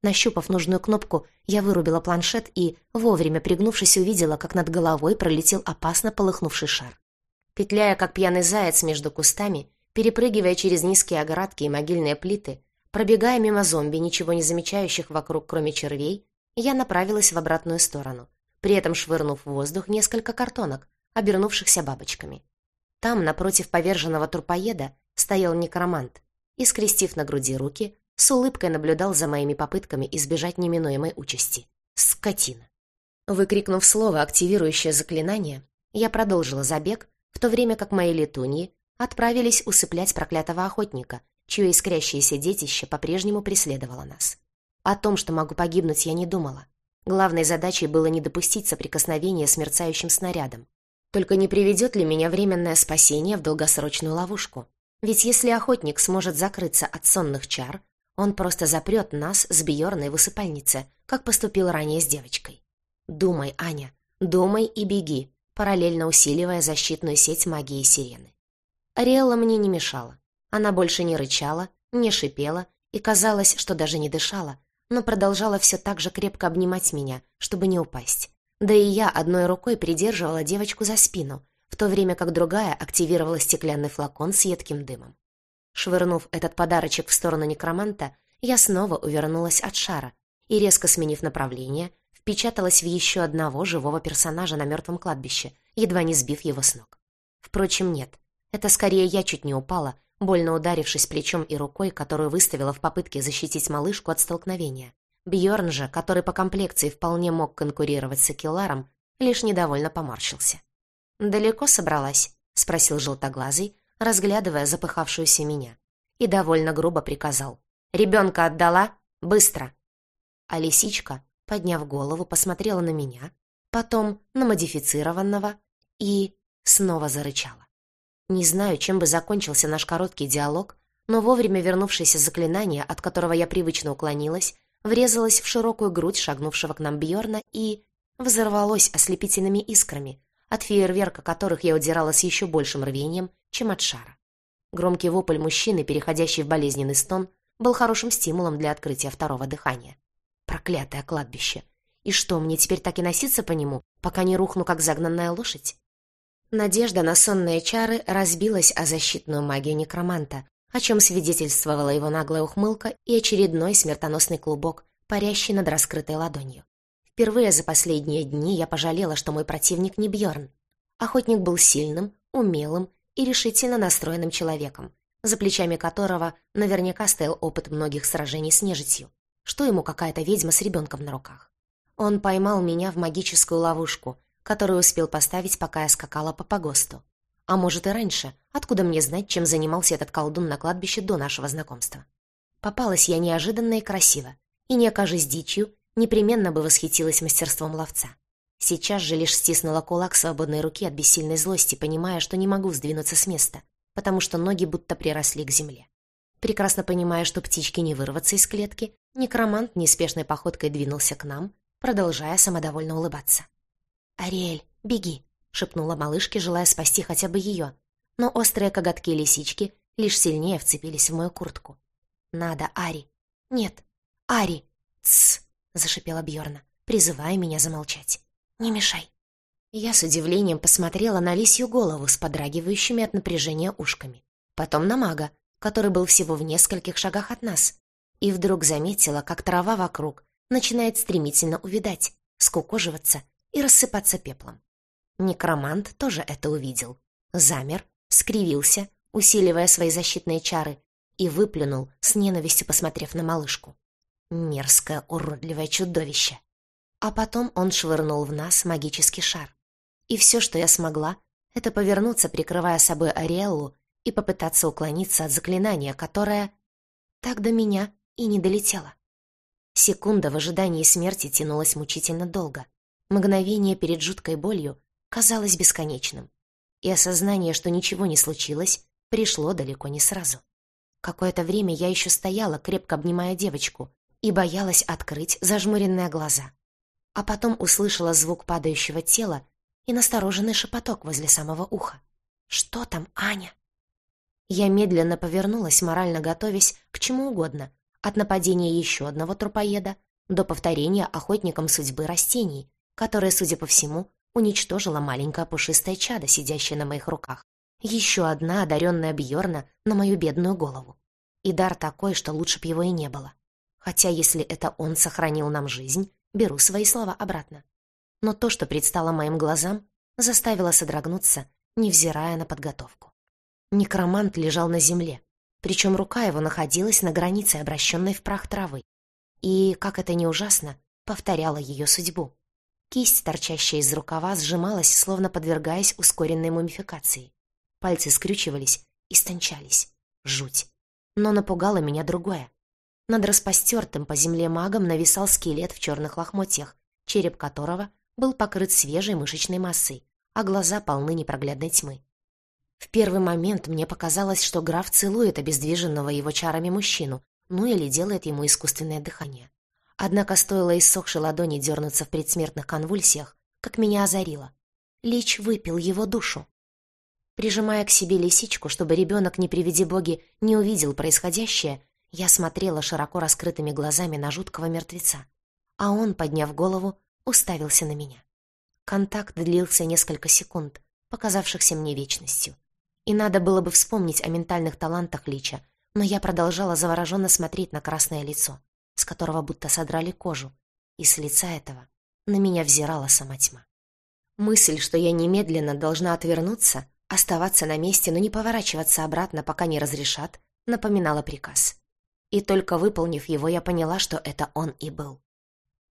Нащупав нужную кнопку, я вырубила планшет и, вовремя пригнувшись, увидела, как над головой пролетел опасно полыхнувший шар. Петляя, как пьяный заяц между кустами, перепрыгивая через низкие оградки и могильные плиты, пробегая мимо зомби, ничего не замечающих вокруг, кроме червей, я направилась в обратную сторону, при этом швырнув в воздух несколько картонок, обернувшихся бабочками. Там, напротив поверженного трупоеда, стоял некромант и, скрестив на груди руки, с улыбкой наблюдал за моими попытками избежать неминуемой участи. Скотина. Выкрикнув слово, активирующее заклинание, я продолжила забег, в то время как мои летуньи отправились усыплять проклятого охотника, чье искрящееся детище по-прежнему преследовало нас. О том, что могу погибнуть, я не думала. Главной задачей было не допустить соприкосновения с мерцающим снарядом. Только не приведет ли меня временное спасение в долгосрочную ловушку? Ведь если охотник сможет закрыться от сонных чар, он просто запрет нас с Бьорной в усыпальнице, как поступил ранее с девочкой. Думай, Аня, думай и беги, параллельно усиливая защитную сеть магии сирены. Ариэлла мне не мешала. Она больше не рычала, не шипела и казалось, что даже не дышала, но продолжала все так же крепко обнимать меня, чтобы не упасть. Да и я одной рукой придерживала девочку за спину, в то время как другая активировала стеклянный флакон с едким дымом. Швырнув этот подарочек в сторону некроманта, я снова увернулась от шара и, резко сменив направление, впечаталась в еще одного живого персонажа на мертвом кладбище, едва не сбив его с ног. Впрочем, нет. Это скорее я чуть не упала, больно ударившись плечом и рукой, которую выставила в попытке защитить малышку от столкновения. Бьорн же, который по комплекции вполне мог конкурировать с Акеларом, лишь недовольно поморщился. «Далеко собралась?» — спросил желтоглазый, разглядывая запыхавшуюся меня. И довольно грубо приказал. «Ребенка отдала? Быстро!» А лисичка, подняв голову, посмотрела на меня, потом на модифицированного и снова зарычала. Не знаю, чем бы закончился наш короткий диалог, но вовремя вернувшееся заклинание, от которого я привычно уклонилась, врезалось в широкую грудь шагнувшего к нам Бьорна и взорвалось ослепительными искрами, от фейерверка которых я удирала с еще большим рвением, чем от шара. Громкий вопль мужчины, переходящий в болезненный стон, был хорошим стимулом для открытия второго дыхания. Проклятое кладбище! И что, мне теперь так и носиться по нему, пока не рухну, как загнанная лошадь? Надежда на сонные чары разбилась о защитную магию некроманта, о чем свидетельствовала его наглая ухмылка и очередной смертоносный клубок, парящий над раскрытой ладонью. Впервые за последние дни я пожалела, что мой противник не Бьорн. Охотник был сильным, умелым и решительно настроенным человеком, за плечами которого наверняка стоял опыт многих сражений с нежитью. Что ему какая-то ведьма с ребенком на руках? Он поймал меня в магическую ловушку — который успел поставить, пока я скакала по погосту. А может и раньше, откуда мне знать, чем занимался этот колдун на кладбище до нашего знакомства. Попалась я неожиданно и красиво, и не окажись дичью, непременно бы восхитилась мастерством ловца. Сейчас же лишь стиснула кулак свободной руки от бессильной злости, понимая, что не могу сдвинуться с места, потому что ноги будто приросли к земле. Прекрасно понимая, что птички не вырваться из клетки, некромант неспешной походкой двинулся к нам, продолжая самодовольно улыбаться. «Ариэль, беги!» — шепнула малышке, желая спасти хотя бы ее. Но острые коготки лисички лишь сильнее вцепились в мою куртку. «Надо, Ари!» «Нет, Ари!» «Тссс!» — зашипела Бьорна, призывая меня замолчать. «Не мешай!» Я с удивлением посмотрела на лисью голову с подрагивающими от напряжения ушками. Потом на мага, который был всего в нескольких шагах от нас. И вдруг заметила, как трава вокруг начинает стремительно увядать, скукоживаться и рассыпаться пеплом. Некромант тоже это увидел. Замер, скривился, усиливая свои защитные чары, и выплюнул, с ненавистью посмотрев на малышку. Мерзкое, уродливое чудовище. А потом он швырнул в нас магический шар. И все, что я смогла, это повернуться, прикрывая собой Ариэллу, и попытаться уклониться от заклинания, которое так до меня и не долетело. Секунда в ожидании смерти тянулась мучительно долго. Мгновение перед жуткой болью казалось бесконечным. И осознание, что ничего не случилось, пришло далеко не сразу. Какое-то время я еще стояла, крепко обнимая девочку, и боялась открыть зажмуренные глаза. А потом услышала звук падающего тела и настороженный шепоток возле самого уха. «Что там, Аня?» Я медленно повернулась, морально готовясь к чему угодно, от нападения еще одного трупоеда до повторения охотником судьбы растений, которое, судя по всему, уничтожила маленькое пушистое чадо, сидящее на моих руках. Еще одна одаренная Бьорна на мою бедную голову. И дар такой, что лучше б его и не было. Хотя, если это он сохранил нам жизнь, беру свои слова обратно. Но то, что предстало моим глазам, заставило содрогнуться, невзирая на подготовку. Некромант лежал на земле, причем рука его находилась на границе, обращенной в прах травы. И, как это не ужасно, повторяла ее судьбу. Кисть, торчащая из рукава, сжималась, словно подвергаясь ускоренной мумификации. Пальцы скрючивались, истончались. Жуть. Но напугало меня другое. Над распостертым по земле магом нависал скелет в черных лохмотьях, череп которого был покрыт свежей мышечной массой, а глаза полны непроглядной тьмы. В первый момент мне показалось, что граф целует обездвиженного его чарами мужчину, ну или делает ему искусственное дыхание. Однако стоило иссохшей ладони дернуться в предсмертных конвульсиях, как меня озарило. Лич выпил его душу. Прижимая к себе лисичку, чтобы ребенок, не приведи боги, не увидел происходящее, я смотрела широко раскрытыми глазами на жуткого мертвеца. А он, подняв голову, уставился на меня. Контакт длился несколько секунд, показавшихся мне вечностью. И надо было бы вспомнить о ментальных талантах Лича, но я продолжала завороженно смотреть на красное лицо с которого будто содрали кожу, и с лица этого на меня взирала сама тьма. Мысль, что я немедленно должна отвернуться, оставаться на месте, но не поворачиваться обратно, пока не разрешат, напоминала приказ. И только выполнив его, я поняла, что это он и был.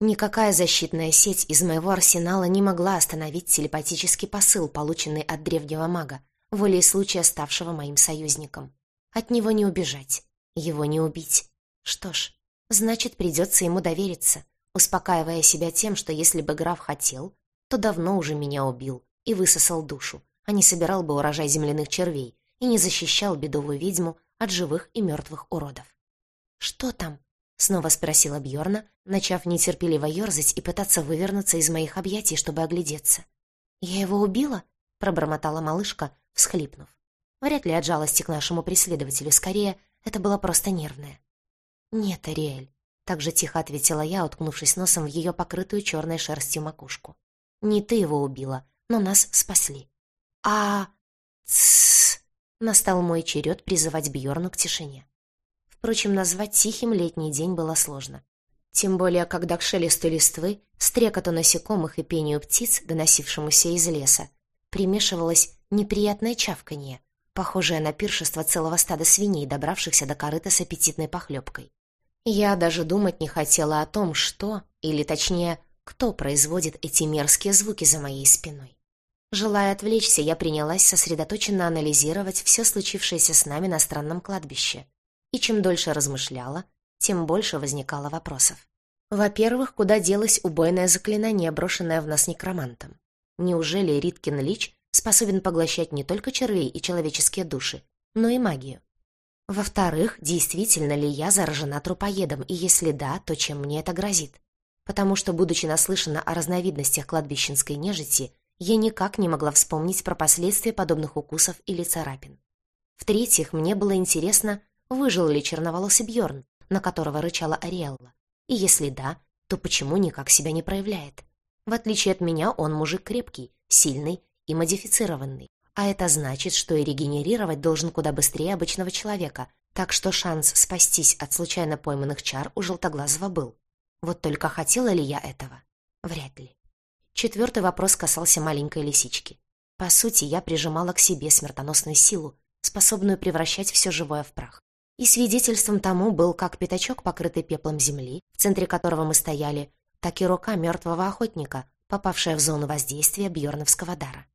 Никакая защитная сеть из моего арсенала не могла остановить телепатический посыл, полученный от древнего мага, волей случая ставшего моим союзником. От него не убежать, его не убить. Что ж, Значит, придется ему довериться, успокаивая себя тем, что если бы граф хотел, то давно уже меня убил и высосал душу, а не собирал бы урожай земляных червей и не защищал бедовую ведьму от живых и мертвых уродов. «Что там?» — снова спросила Бьорна, начав нетерпеливо ерзать и пытаться вывернуться из моих объятий, чтобы оглядеться. «Я его убила?» — пробормотала малышка, всхлипнув. Вряд ли от жалости к нашему преследователю, скорее, это было просто нервное. «Нет, Ариэль», — так же тихо ответила я, уткнувшись носом в ее покрытую черной шерстью макушку. «Не ты его убила, но нас спасли». «А...» «Тссс...» Настал мой черед призывать Бьорну к тишине. Впрочем, назвать тихим летний день было сложно. Тем более, когда к шелесту листвы, стрекоту насекомых и пению птиц, доносившемуся из леса, примешивалось неприятное чавканье, похожее на пиршество целого стада свиней, добравшихся до корыта с аппетитной похлебкой. Я даже думать не хотела о том, что, или точнее, кто производит эти мерзкие звуки за моей спиной. Желая отвлечься, я принялась сосредоточенно анализировать все случившееся с нами на странном кладбище. И чем дольше размышляла, тем больше возникало вопросов. Во-первых, куда делось убойное заклинание, брошенное в нас некромантом? Неужели Риткин Лич способен поглощать не только червей и человеческие души, но и магию? Во-вторых, действительно ли я заражена трупоедом, и если да, то чем мне это грозит? Потому что, будучи наслышана о разновидностях кладбищенской нежити, я никак не могла вспомнить про последствия подобных укусов или царапин. В-третьих, мне было интересно, выжил ли черноволосый Бьорн, на которого рычала Ариэлла. И если да, то почему никак себя не проявляет? В отличие от меня, он мужик крепкий, сильный и модифицированный. А это значит, что и регенерировать должен куда быстрее обычного человека, так что шанс спастись от случайно пойманных чар у желтоглазого был. Вот только хотела ли я этого? Вряд ли. Четвертый вопрос касался маленькой лисички. По сути, я прижимала к себе смертоносную силу, способную превращать все живое в прах. И свидетельством тому был как пятачок, покрытый пеплом земли, в центре которого мы стояли, так и рука мертвого охотника, попавшая в зону воздействия бьорновского дара.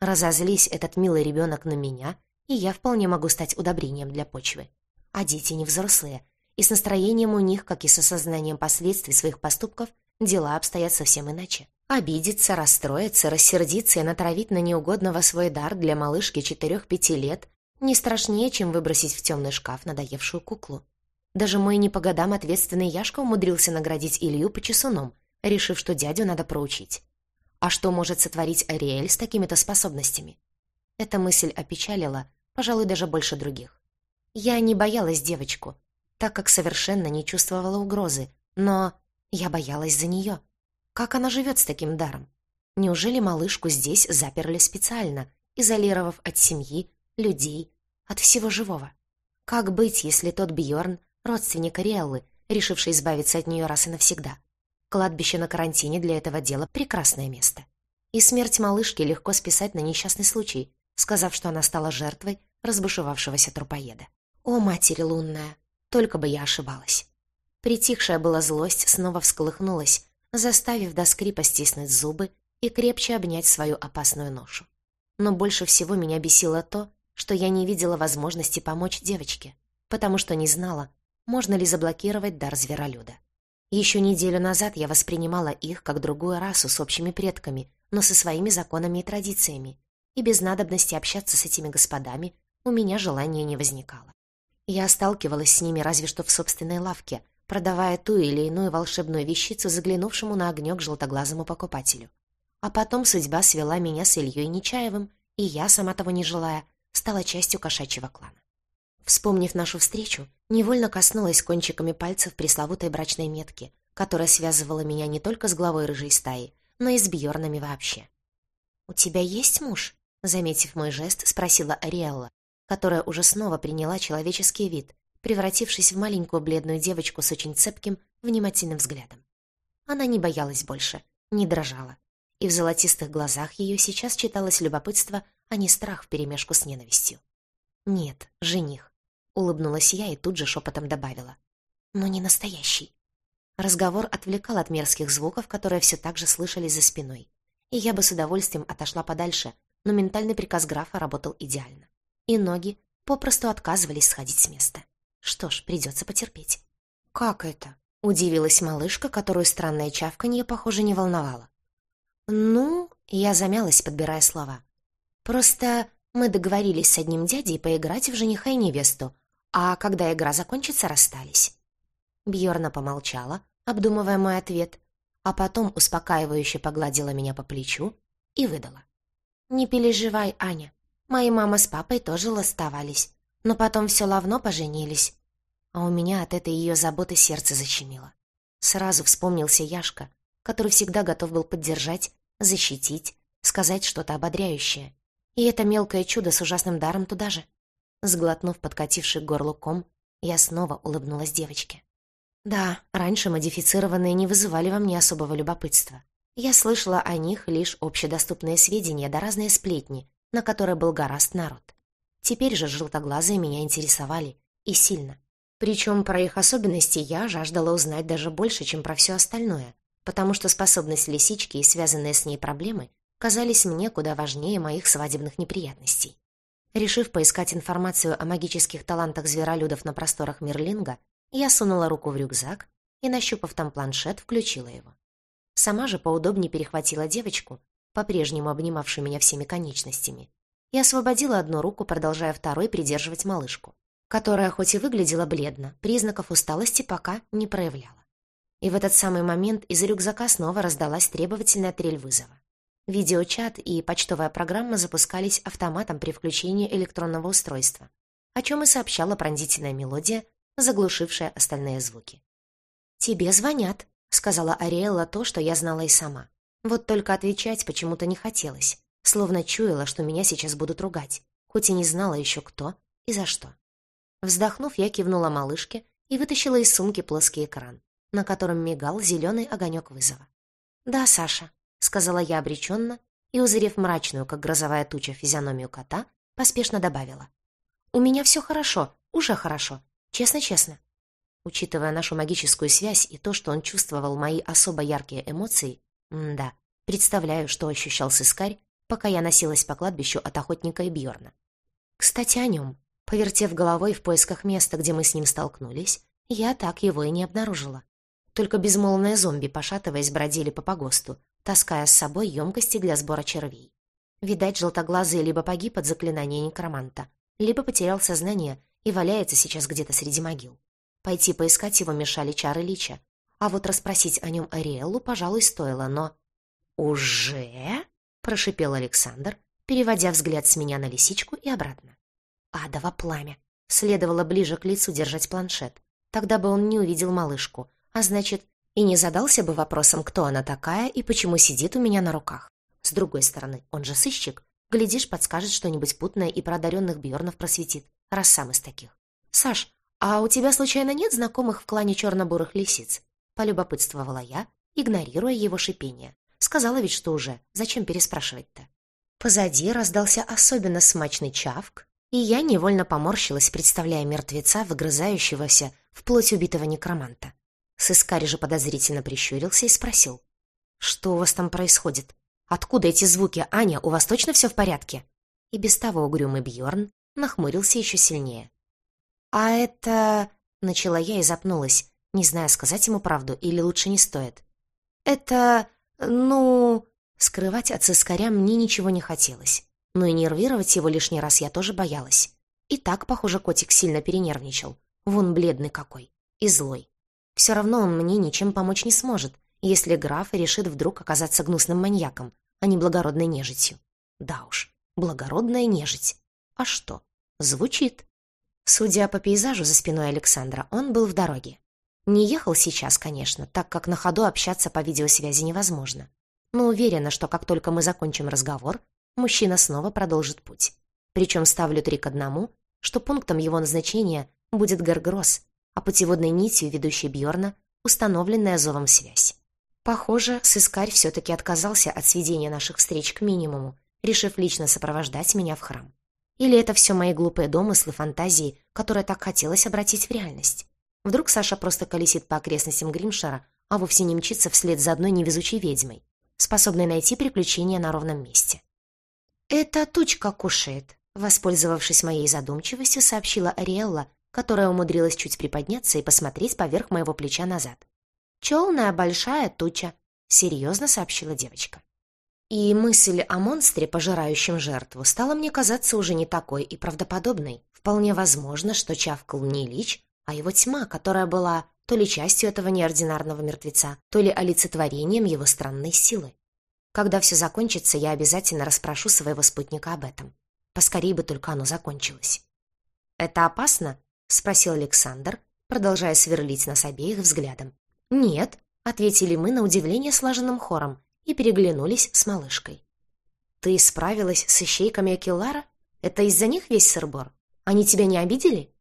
Разозлись этот милый ребенок на меня, и я вполне могу стать удобрением для почвы. А дети не взрослые, и с настроением у них, как и с осознанием последствий своих поступков, дела обстоят совсем иначе. Обидеться, расстроиться, рассердиться и натравить на неугодного свой дар для малышки четырех-пяти лет не страшнее, чем выбросить в темный шкаф надоевшую куклу. Даже мой не по годам ответственный Яшка умудрился наградить Илью по чесуном, решив, что дядю надо проучить. А что может сотворить Ариэль с такими-то способностями? Эта мысль опечалила, пожалуй, даже больше других. Я не боялась девочку, так как совершенно не чувствовала угрозы, но я боялась за нее. Как она живет с таким даром? Неужели малышку здесь заперли специально, изолировав от семьи, людей, от всего живого? Как быть, если тот Бьорн, родственник Ариэллы, решивший избавиться от нее раз и навсегда? Кладбище на карантине для этого дела — прекрасное место. И смерть малышки легко списать на несчастный случай, сказав, что она стала жертвой разбушевавшегося трупоеда. О, Матери Лунная, только бы я ошибалась. Притихшая была злость снова всколыхнулась, заставив до скрипа стиснуть зубы и крепче обнять свою опасную ношу. Но больше всего меня бесило то, что я не видела возможности помочь девочке, потому что не знала, можно ли заблокировать дар зверолюда. Еще неделю назад я воспринимала их как другую расу с общими предками, но со своими законами и традициями, и без надобности общаться с этими господами у меня желания не возникало. Я сталкивалась с ними разве что в собственной лавке, продавая ту или иную волшебную вещицу заглянувшему на огнек желтоглазому покупателю. А потом судьба свела меня с Ильей Нечаевым, и я, сама того не желая, стала частью кошачьего клана. Вспомнив нашу встречу, невольно коснулась кончиками пальцев пресловутой брачной метки, которая связывала меня не только с главой рыжей стаи, но и с Бьорнами вообще. «У тебя есть муж?» Заметив мой жест, спросила Ариэлла, которая уже снова приняла человеческий вид, превратившись в маленькую бледную девочку с очень цепким, внимательным взглядом. Она не боялась больше, не дрожала. И в золотистых глазах ее сейчас читалось любопытство, а не страх вперемешку с ненавистью. «Нет, жених», — улыбнулась я и тут же шепотом добавила. «Но не настоящий». Разговор отвлекал от мерзких звуков, которые все так же слышались за спиной. И я бы с удовольствием отошла подальше, но ментальный приказ графа работал идеально. И ноги попросту отказывались сходить с места. Что ж, придется потерпеть. «Как это?» — удивилась малышка, которую странное чавканье, похоже, не волновало. «Ну...» — я замялась, подбирая слова. «Просто мы договорились с одним дядей поиграть в жениха и невесту, а когда игра закончится, расстались». Бьорна помолчала, обдумывая мой ответ, а потом успокаивающе погладила меня по плечу и выдала. «Не переживай, Аня. Мои мама с папой тоже ластовались но потом все равно поженились. А у меня от этой ее заботы сердце защемило. Сразу вспомнился Яшка, который всегда готов был поддержать, защитить, сказать что-то ободряющее. И это мелкое чудо с ужасным даром туда же. Сглотнув подкативший горло ком, я снова улыбнулась девочке. Да, раньше модифицированные не вызывали во мне особого любопытства. Я слышала о них лишь общедоступные сведения да разные сплетни, на которые был гораст народ. Теперь же желтоглазые меня интересовали, и сильно. Причем про их особенности я жаждала узнать даже больше, чем про все остальное, потому что способность лисички и связанные с ней проблемы казались мне куда важнее моих свадебных неприятностей. Решив поискать информацию о магических талантах зверолюдов на просторах Мерлинга, я сунула руку в рюкзак и, нащупав там планшет, включила его. Сама же поудобнее перехватила девочку, по-прежнему обнимавшую меня всеми конечностями, и освободила одну руку, продолжая второй придерживать малышку, которая хоть и выглядела бледно, признаков усталости пока не проявляла. И в этот самый момент из рюкзака снова раздалась требовательная трель вызова. Видеочат и почтовая программа запускались автоматом при включении электронного устройства, о чем и сообщала пронзительная мелодия, заглушившая остальные звуки. «Тебе звонят», — сказала Ариэлла то, что я знала и сама. Вот только отвечать почему-то не хотелось словно чуяла, что меня сейчас будут ругать, хоть и не знала еще кто и за что. Вздохнув, я кивнула малышке и вытащила из сумки плоский экран. на котором мигал зеленый огонек вызова. «Да, Саша», — сказала я обреченно и, узрев мрачную, как грозовая туча, физиономию кота, поспешно добавила. «У меня все хорошо, уже хорошо, честно-честно». Учитывая нашу магическую связь и то, что он чувствовал мои особо яркие эмоции, да, представляю, что ощущал сыскарь, пока я носилась по кладбищу от охотника и Бьорна. Кстати, о нем. Повертев головой в поисках места, где мы с ним столкнулись, я так его и не обнаружила. Только безмолвные зомби, пошатываясь, бродили по погосту, таская с собой емкости для сбора червей. Видать, желтоглазый либо погиб от заклинания некроманта, либо потерял сознание и валяется сейчас где-то среди могил. Пойти поискать его мешали чары лича, а вот расспросить о нем Ариэллу, пожалуй, стоило, но... «Уже?» — прошипел Александр, переводя взгляд с меня на лисичку и обратно. Адово пламя. Следовало ближе к лицу держать планшет. Тогда бы он не увидел малышку, а значит, и не задался бы вопросом, кто она такая и почему сидит у меня на руках. С другой стороны, он же сыщик. Глядишь, подскажет что-нибудь путное и про одаренных Бьернов просветит, раз сам из таких. «Саш, а у тебя случайно нет знакомых в клане черно-бурых лисиц?» Полюбопытствовала я, игнорируя его шипение. Сказала ведь, что уже. Зачем переспрашивать-то? Позади раздался особенно смачный чавк, и я невольно поморщилась, представляя мертвеца, выгрызающегося в плоть убитого некроманта. Сыскарь же подозрительно прищурился и спросил. «Что у вас там происходит? Откуда эти звуки, Аня? У вас точно все в порядке?» И без того угрюмый Бьорн нахмурился еще сильнее. «А это...» — начала я и запнулась, не зная, сказать ему правду или лучше не стоит. «Это... ну...» Скрывать от сыскаря мне ничего не хотелось, но и нервировать его лишний раз я тоже боялась. И так, похоже, котик сильно перенервничал. Вон бледный какой. И злой. Все равно он мне ничем помочь не сможет, если граф решит вдруг оказаться гнусным маньяком, а не благородной нежитью. Да уж, благородная нежить. А что? Звучит. Судя по пейзажу за спиной Александра, он был в дороге. Не ехал сейчас, конечно, так как на ходу общаться по видеосвязи невозможно. Но уверена, что как только мы закончим разговор, мужчина снова продолжит путь. Причем ставлю три к одному, что пунктом его назначения будет Гаргрос, а путеводной нитью, ведущей Бьорна, установленная зовом связь. Похоже, сыскарь все-таки отказался от сведения наших встреч к минимуму, решив лично сопровождать меня в храм. Или это все мои глупые домыслы, фантазии, которые так хотелось обратить в реальность? Вдруг Саша просто колесит по окрестностям Гримшара, а вовсе не мчится вслед за одной невезучей ведьмой, способной найти приключения на ровном месте. «Это тучка кушает», — воспользовавшись моей задумчивостью, сообщила Ариэлла, которая умудрилась чуть приподняться и посмотреть поверх моего плеча назад. «Челная большая туча», — серьезно сообщила девочка. И мысль о монстре, пожирающем жертву, стала мне казаться уже не такой и правдоподобной. Вполне возможно, что чавкал не Лич, а его тьма, которая была то ли частью этого неординарного мертвеца, то ли олицетворением его странной силы. Когда все закончится, я обязательно расспрошу своего спутника об этом. Поскорее бы только оно закончилось. «Это опасно?» — спросил Александр, продолжая сверлить нас обеих взглядом. «Нет», — ответили мы на удивление слаженным хором и переглянулись с малышкой. «Ты справилась с ищейками Акеллара? Это из-за них весь сырбор? Они тебя не обидели?»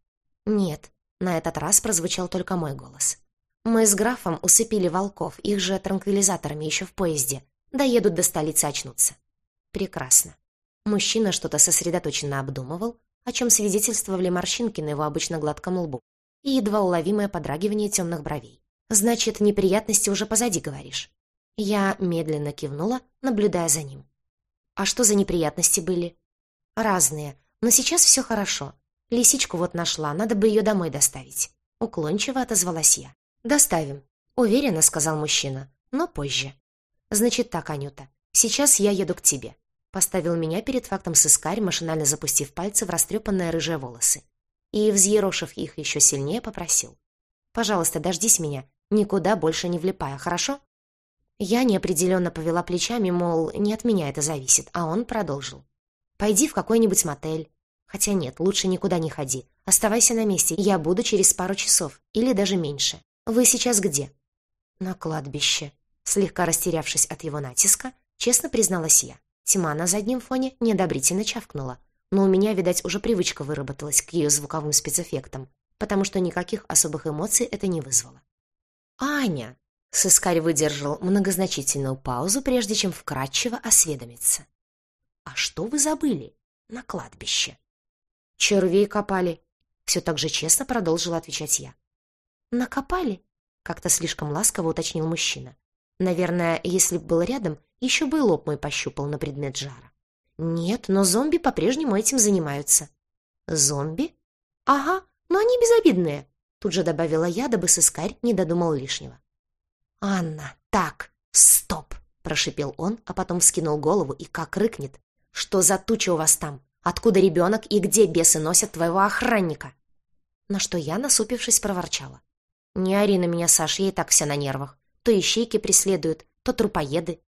«Нет», — на этот раз прозвучал только мой голос. «Мы с графом усыпили волков, их же транквилизаторами еще в поезде. Доедут до столицы очнуться». «Прекрасно». Мужчина что-то сосредоточенно обдумывал, о чем свидетельствовали морщинки на его обычно гладком лбу и едва уловимое подрагивание темных бровей. «Значит, неприятности уже позади, говоришь?» Я медленно кивнула, наблюдая за ним. «А что за неприятности были?» «Разные, но сейчас все хорошо. Лисичку вот нашла, надо бы ее домой доставить». Уклончиво отозвалась я. «Доставим», — уверенно сказал мужчина, но позже. «Значит так, Анюта, сейчас я еду к тебе. Поставил меня перед фактом сыскарь, машинально запустив пальцы в растрепанные рыжие волосы. И, взъерошив их еще сильнее, попросил. «Пожалуйста, дождись меня, никуда больше не влипая, хорошо?» Я неопределенно повела плечами, мол, не от меня это зависит, а он продолжил. «Пойди в какой-нибудь мотель. Хотя нет, лучше никуда не ходи. Оставайся на месте, я буду через пару часов, или даже меньше. Вы сейчас где?» «На кладбище», слегка растерявшись от его натиска, честно призналась я. Тьма на заднем фоне неодобрительно чавкнула, но у меня, видать, уже привычка выработалась к ее звуковым спецэффектам, потому что никаких особых эмоций это не вызвало. «Аня!» — сыскарь выдержал многозначительную паузу, прежде чем вкратчиво осведомиться. «А что вы забыли на кладбище?» «Червей копали», — все так же честно продолжила отвечать я. «Накопали?» — как-то слишком ласково уточнил мужчина. Наверное, если б был рядом, еще бы и лоб мой пощупал на предмет жара. «Нет, но зомби по-прежнему этим занимаются». «Зомби?» «Ага, но они безобидные», — тут же добавила я, дабы сыскарь не додумал лишнего. «Анна, так, стоп!» — прошипел он, а потом вскинул голову и как рыкнет. «Что за туча у вас там? Откуда ребенок и где бесы носят твоего охранника?» На что я, насупившись, проворчала. «Не ори на меня, Саш, и так вся на нервах. То ищейки преследуют, то трупоеды».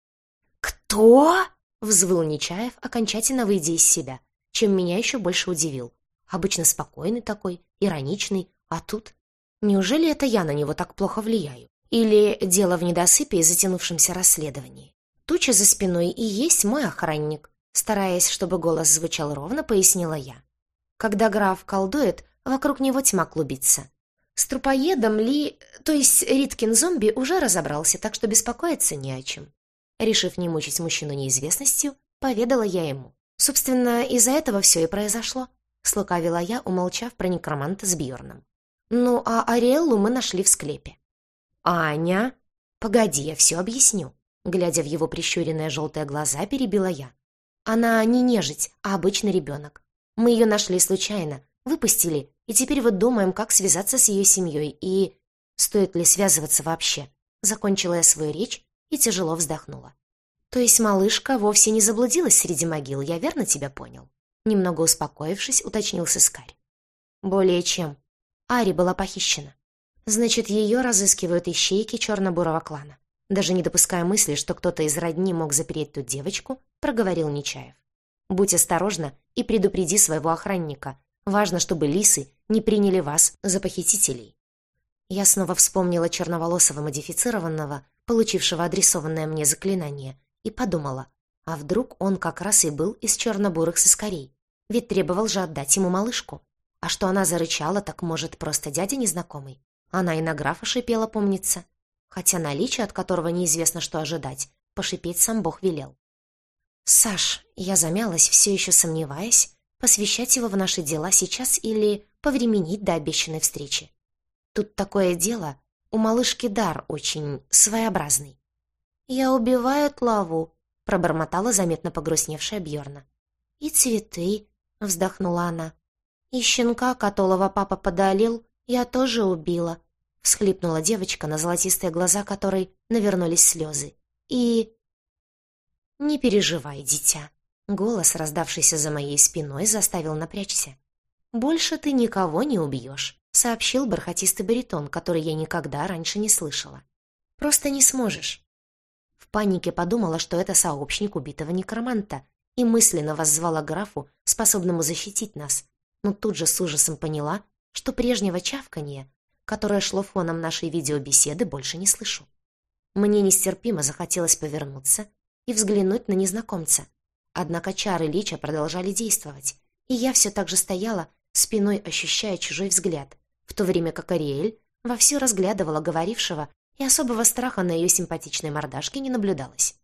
«Кто?» — взвыл Нечаев, окончательно выйдя из себя, чем меня еще больше удивил. Обычно спокойный такой, ироничный, а тут... Неужели это я на него так плохо влияю? Или дело в недосыпе и затянувшемся расследовании? Туча за спиной и есть мой охранник. Стараясь, чтобы голос звучал ровно, пояснила я. Когда граф колдует, вокруг него тьма клубится. С трупоедом Ли, то есть Риткин зомби, уже разобрался, так что беспокоиться не о чем. Решив не мучить мужчину неизвестностью, поведала я ему. Собственно, из-за этого все и произошло слукавила я, умолчав про некроманта с Бьорном. «Ну, а Ариэллу мы нашли в склепе». «Аня?» «Погоди, я все объясню». Глядя в его прищуренные желтые глаза, перебила я. «Она не нежить, а обычный ребенок. Мы ее нашли случайно, выпустили, и теперь вот думаем, как связаться с ее семьей и... Стоит ли связываться вообще?» Закончила я свою речь и тяжело вздохнула. «То есть малышка вовсе не заблудилась среди могил, я верно тебя понял?» Немного успокоившись, уточнил сыскарь. «Более чем. Ари была похищена. Значит, ее разыскивают ищейки черно-бурого клана. Даже не допуская мысли, что кто-то из родни мог запереть ту девочку, проговорил Нечаев. «Будь осторожна и предупреди своего охранника. Важно, чтобы лисы не приняли вас за похитителей». Я снова вспомнила черноволосого модифицированного, получившего адресованное мне заклинание, и подумала, а вдруг он как раз и был из черно-бурых сыскарей? Ведь требовал же отдать ему малышку. А что она зарычала, так может, просто дядя незнакомый? Она и на графа шипела, помнится. Хотя наличие, от которого неизвестно, что ожидать, пошипеть сам Бог велел. «Саш», я замялась, все еще сомневаясь, посвящать его в наши дела сейчас или повременить до обещанной встречи. Тут такое дело, у малышки дар очень своеобразный. «Я убиваю Тлаву», — пробормотала заметно погрустневшая Бьорна. «И цветы, — вздохнула она. «И щенка, которого папа подолил, я тоже убила», — всхлипнула девочка, на золотистые глаза которой навернулись слезы. «И...» «Не переживай, дитя», — голос, раздавшийся за моей спиной, заставил напрячься. «Больше ты никого не убьешь», — сообщил бархатистый баритон, который я никогда раньше не слышала. «Просто не сможешь». В панике подумала, что это сообщник убитого некроманта, и мысленно воззвала графу, способному защитить нас, но тут же с ужасом поняла, что прежнего чавканья, которое шло фоном нашей видеобеседы, больше не слышу. Мне нестерпимо захотелось повернуться и взглянуть на незнакомца. Однако чары Лича продолжали действовать, и я все так же стояла, спиной ощущая чужой взгляд, в то время как Ариэль вовсю разглядывала говорившего, и особого страха на ее симпатичной мордашке не наблюдалось.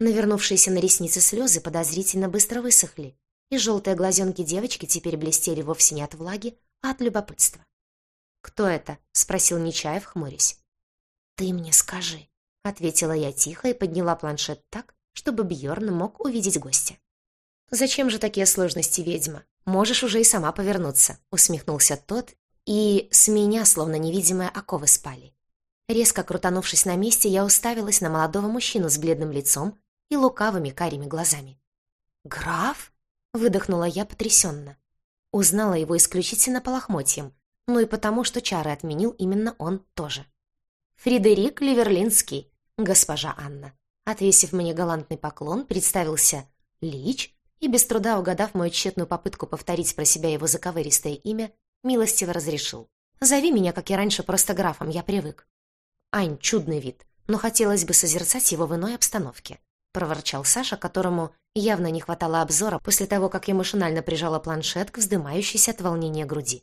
Навернувшиеся на ресницы слезы подозрительно быстро высохли, и желтые глазенки девочки теперь блестели вовсе не от влаги, а от любопытства. «Кто это?» — спросил Нечаев, хмурясь. «Ты мне скажи», — ответила я тихо и подняла планшет так, чтобы Бьорн мог увидеть гостя. «Зачем же такие сложности, ведьма? Можешь уже и сама повернуться», — усмехнулся тот, и с меня словно невидимые оковы спали. Резко крутанувшись на месте, я уставилась на молодого мужчину с бледным лицом и лукавыми карими глазами. «Граф?» — выдохнула я потрясенно. Узнала его исключительно по лохмотьям, ну и потому, что чары отменил именно он тоже. «Фредерик Ливерлинский, госпожа Анна». Отвесив мне галантный поклон, представился Лич и, без труда угадав мою тщетную попытку повторить про себя его заковыристое имя, милостиво разрешил. «Зови меня, как и раньше, просто графом, я привык». Ань, чудный вид, но хотелось бы созерцать его в иной обстановке. — проворчал Саша, которому явно не хватало обзора после того, как я машинально прижала планшет к вздымающейся от волнения груди.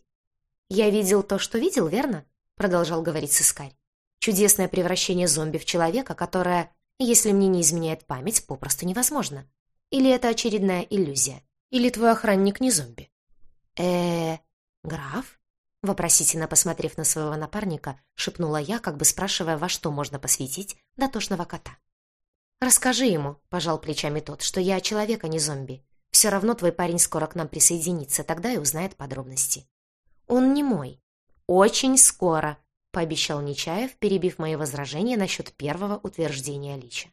«Я видел то, что видел, верно?» — продолжал говорить сыскарь. Чудесное превращение зомби в человека, которое, если мне не изменяет память, попросту невозможно. Или это очередная иллюзия? Или твой охранник не зомби? э граф?» Вопросительно посмотрев на своего напарника, шепнула я, как бы спрашивая, во что можно посвятить дотошного кота. «Расскажи ему», — пожал плечами тот, — «что я человек, а не зомби. Все равно твой парень скоро к нам присоединится, тогда и узнает подробности». «Он не мой». «Очень скоро», — пообещал Нечаев, перебив мои возражения насчет первого утверждения Лича.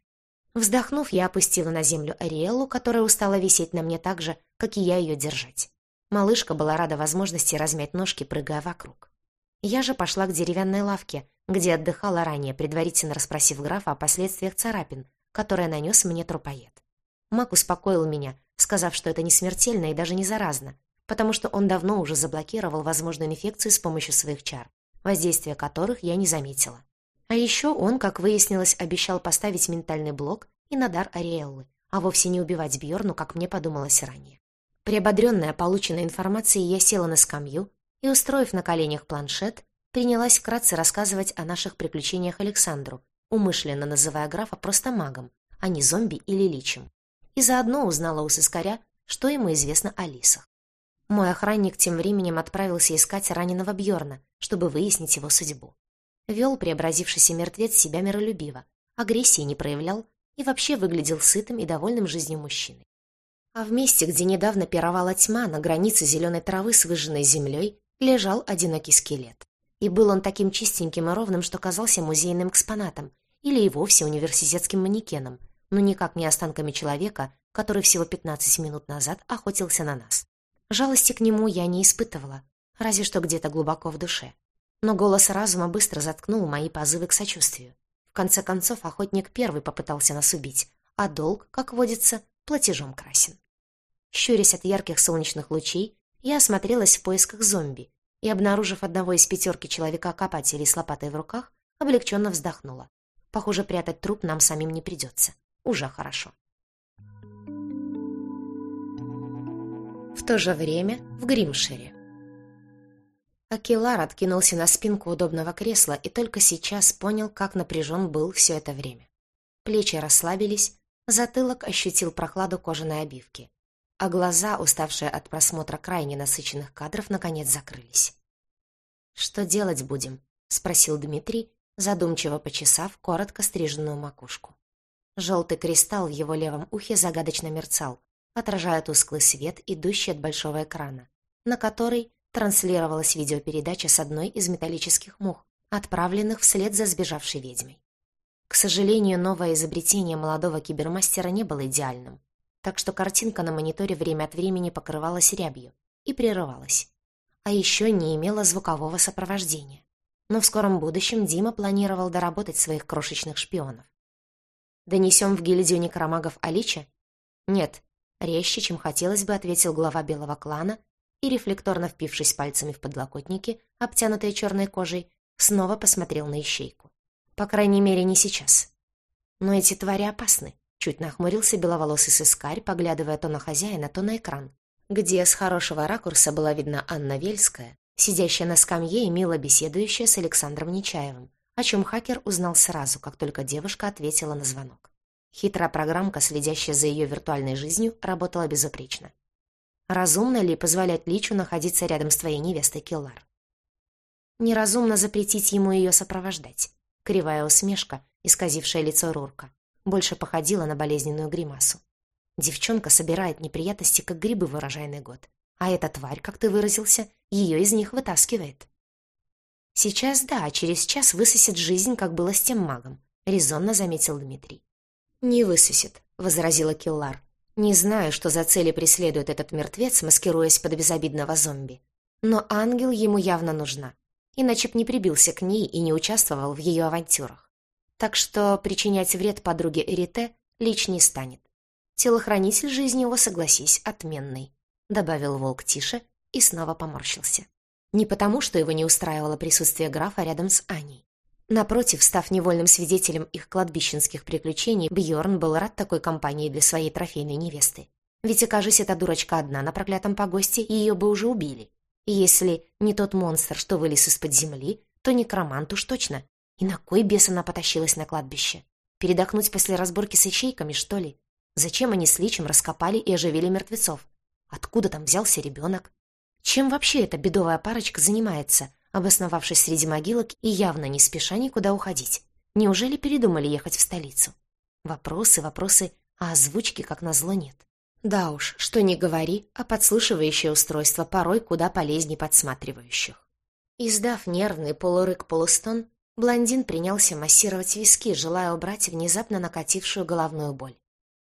Вздохнув, я опустила на землю Ариэлу, которая устала висеть на мне так же, как и я ее держать. Малышка была рада возможности размять ножки, прыгая вокруг. Я же пошла к деревянной лавке, где отдыхала ранее, предварительно расспросив графа о последствиях царапин, которые нанес мне трупоед. Мак успокоил меня, сказав, что это не смертельно и даже не заразно, потому что он давно уже заблокировал возможную инфекцию с помощью своих чар, воздействия которых я не заметила. А еще он, как выяснилось, обещал поставить ментальный блок и на дар Ариэллы, а вовсе не убивать Бьорну, как мне подумалось ранее. Приободренная полученной информацией, я села на скамью и, устроив на коленях планшет, принялась вкратце рассказывать о наших приключениях Александру, умышленно называя графа просто магом, а не зомби или личем. И заодно узнала у сыскаря, что ему известно о лисах. Мой охранник тем временем отправился искать раненого Бьорна, чтобы выяснить его судьбу. Вел преобразившийся мертвец себя миролюбиво, агрессии не проявлял и вообще выглядел сытым и довольным жизнью мужчиной. А в месте, где недавно пировала тьма на границе зеленой травы с выжженной землей, лежал одинокий скелет. И был он таким чистеньким и ровным, что казался музейным экспонатом или и вовсе университетским манекеном, но никак не останками человека, который всего 15 минут назад охотился на нас. Жалости к нему я не испытывала, разве что где-то глубоко в душе но голос разума быстро заткнул мои позывы к сочувствию. В конце концов, охотник первый попытался нас убить, а долг, как водится, платежом красен. Щурясь от ярких солнечных лучей, я осмотрелась в поисках зомби и, обнаружив одного из пятерки человека-копателей с лопатой в руках, облегченно вздохнула. Похоже, прятать труп нам самим не придется. Уже хорошо. В то же время в Гримшире. Акилар откинулся на спинку удобного кресла и только сейчас понял, как напряжен был все это время. Плечи расслабились, затылок ощутил прохладу кожаной обивки, а глаза, уставшие от просмотра крайне насыщенных кадров, наконец закрылись. «Что делать будем?» — спросил Дмитрий, задумчиво почесав коротко стриженную макушку. Желтый кристалл в его левом ухе загадочно мерцал, отражая тусклый свет, идущий от большого экрана, на который транслировалась видеопередача с одной из металлических мух, отправленных вслед за сбежавшей ведьмой. К сожалению, новое изобретение молодого кибермастера не было идеальным, так что картинка на мониторе время от времени покрывалась рябью и прерывалась. А еще не имела звукового сопровождения. Но в скором будущем Дима планировал доработать своих крошечных шпионов. «Донесем в гильдию некромагов Алича?» «Нет», — резче, чем хотелось бы, ответил глава белого клана и, рефлекторно впившись пальцами в подлокотники, обтянутые черной кожей, снова посмотрел на ищейку. По крайней мере, не сейчас. Но эти твари опасны. Чуть нахмурился беловолосый сыскарь, поглядывая то на хозяина, то на экран, где с хорошего ракурса была видна Анна Вельская, сидящая на скамье и мило беседующая с Александром Нечаевым, о чем хакер узнал сразу, как только девушка ответила на звонок. Хитрая программка, следящая за ее виртуальной жизнью, работала безупречно. Разумно ли позволять Личу находиться рядом с твоей невестой Киллар? Неразумно запретить ему ее сопровождать. Кривая усмешка, исказившая лицо Рурка, больше походила на болезненную гримасу. Девчонка собирает неприятности, как грибы в урожайный год. А эта тварь, как ты выразился, ее из них вытаскивает. Сейчас да, а через час высосет жизнь, как было с тем магом, резонно заметил Дмитрий. Не высосет, возразила Киллар. Не знаю, что за цели преследует этот мертвец, маскируясь под безобидного зомби. Но ангел ему явно нужна. Иначе б не прибился к ней и не участвовал в ее авантюрах. Так что причинять вред подруге Эрите Лич не станет. Телохранитель жизни его, согласись, отменный. Добавил волк тише и снова поморщился. Не потому, что его не устраивало присутствие графа рядом с Аней. Напротив, став невольным свидетелем их кладбищенских приключений, Бьорн был рад такой компании для своей трофейной невесты. Ведь, окажись эта дурочка одна на проклятом погосте, ее бы уже убили. Если не тот монстр, что вылез из-под земли, то некромант уж точно. И на кой бес она потащилась на кладбище? Передохнуть после разборки с ячейками, что ли? Зачем они с Личем раскопали и оживили мертвецов? Откуда там взялся ребенок? Чем вообще эта бедовая парочка занимается, обосновавшись среди могилок и явно не спеша никуда уходить? Неужели передумали ехать в столицу? Вопросы, вопросы, а озвучки, как назло, нет. Да уж, что не говори, а подслушивающее устройство порой куда полезнее подсматривающих. Издав нервный полурык-полустон, блондин принялся массировать виски, желая убрать внезапно накатившую головную боль.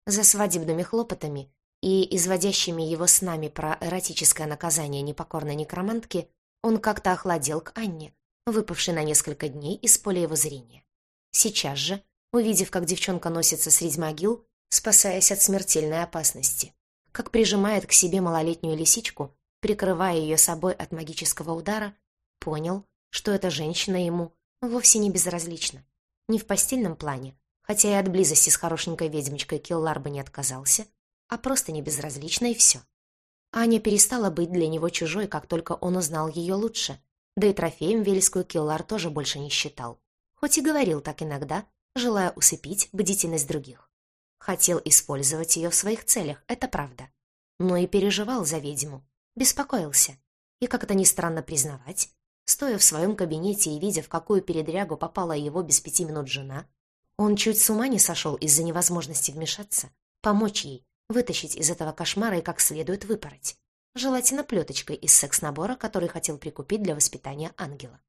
За свадебными хлопотами и изводящими его снами про эротическое наказание непокорной некромантки он как-то охладел к Анне, выпавшей на несколько дней из поля его зрения. Сейчас же, увидев, как девчонка носится среди могил, спасаясь от смертельной опасности, как прижимает к себе малолетнюю лисичку, прикрывая ее собой от магического удара, понял, что эта женщина ему вовсе не безразлична. Не в постельном плане, хотя и от близости с хорошенькой ведьмочкой Киллар бы не отказался, а просто не безразлична и все. Аня перестала быть для него чужой, как только он узнал ее лучше, да и трофеем Вельскую Киллар тоже больше не считал, хоть и говорил так иногда, желая усыпить бдительность других. Хотел использовать ее в своих целях, это правда. Но и переживал за ведьму, беспокоился. И, как это ни странно признавать, стоя в своем кабинете и видя, в какую передрягу попала его без пяти минут жена, он чуть с ума не сошел из-за невозможности вмешаться, помочь ей, вытащить из этого кошмара и как следует выпороть. Желательно плеточкой из секс-набора, который хотел прикупить для воспитания ангела.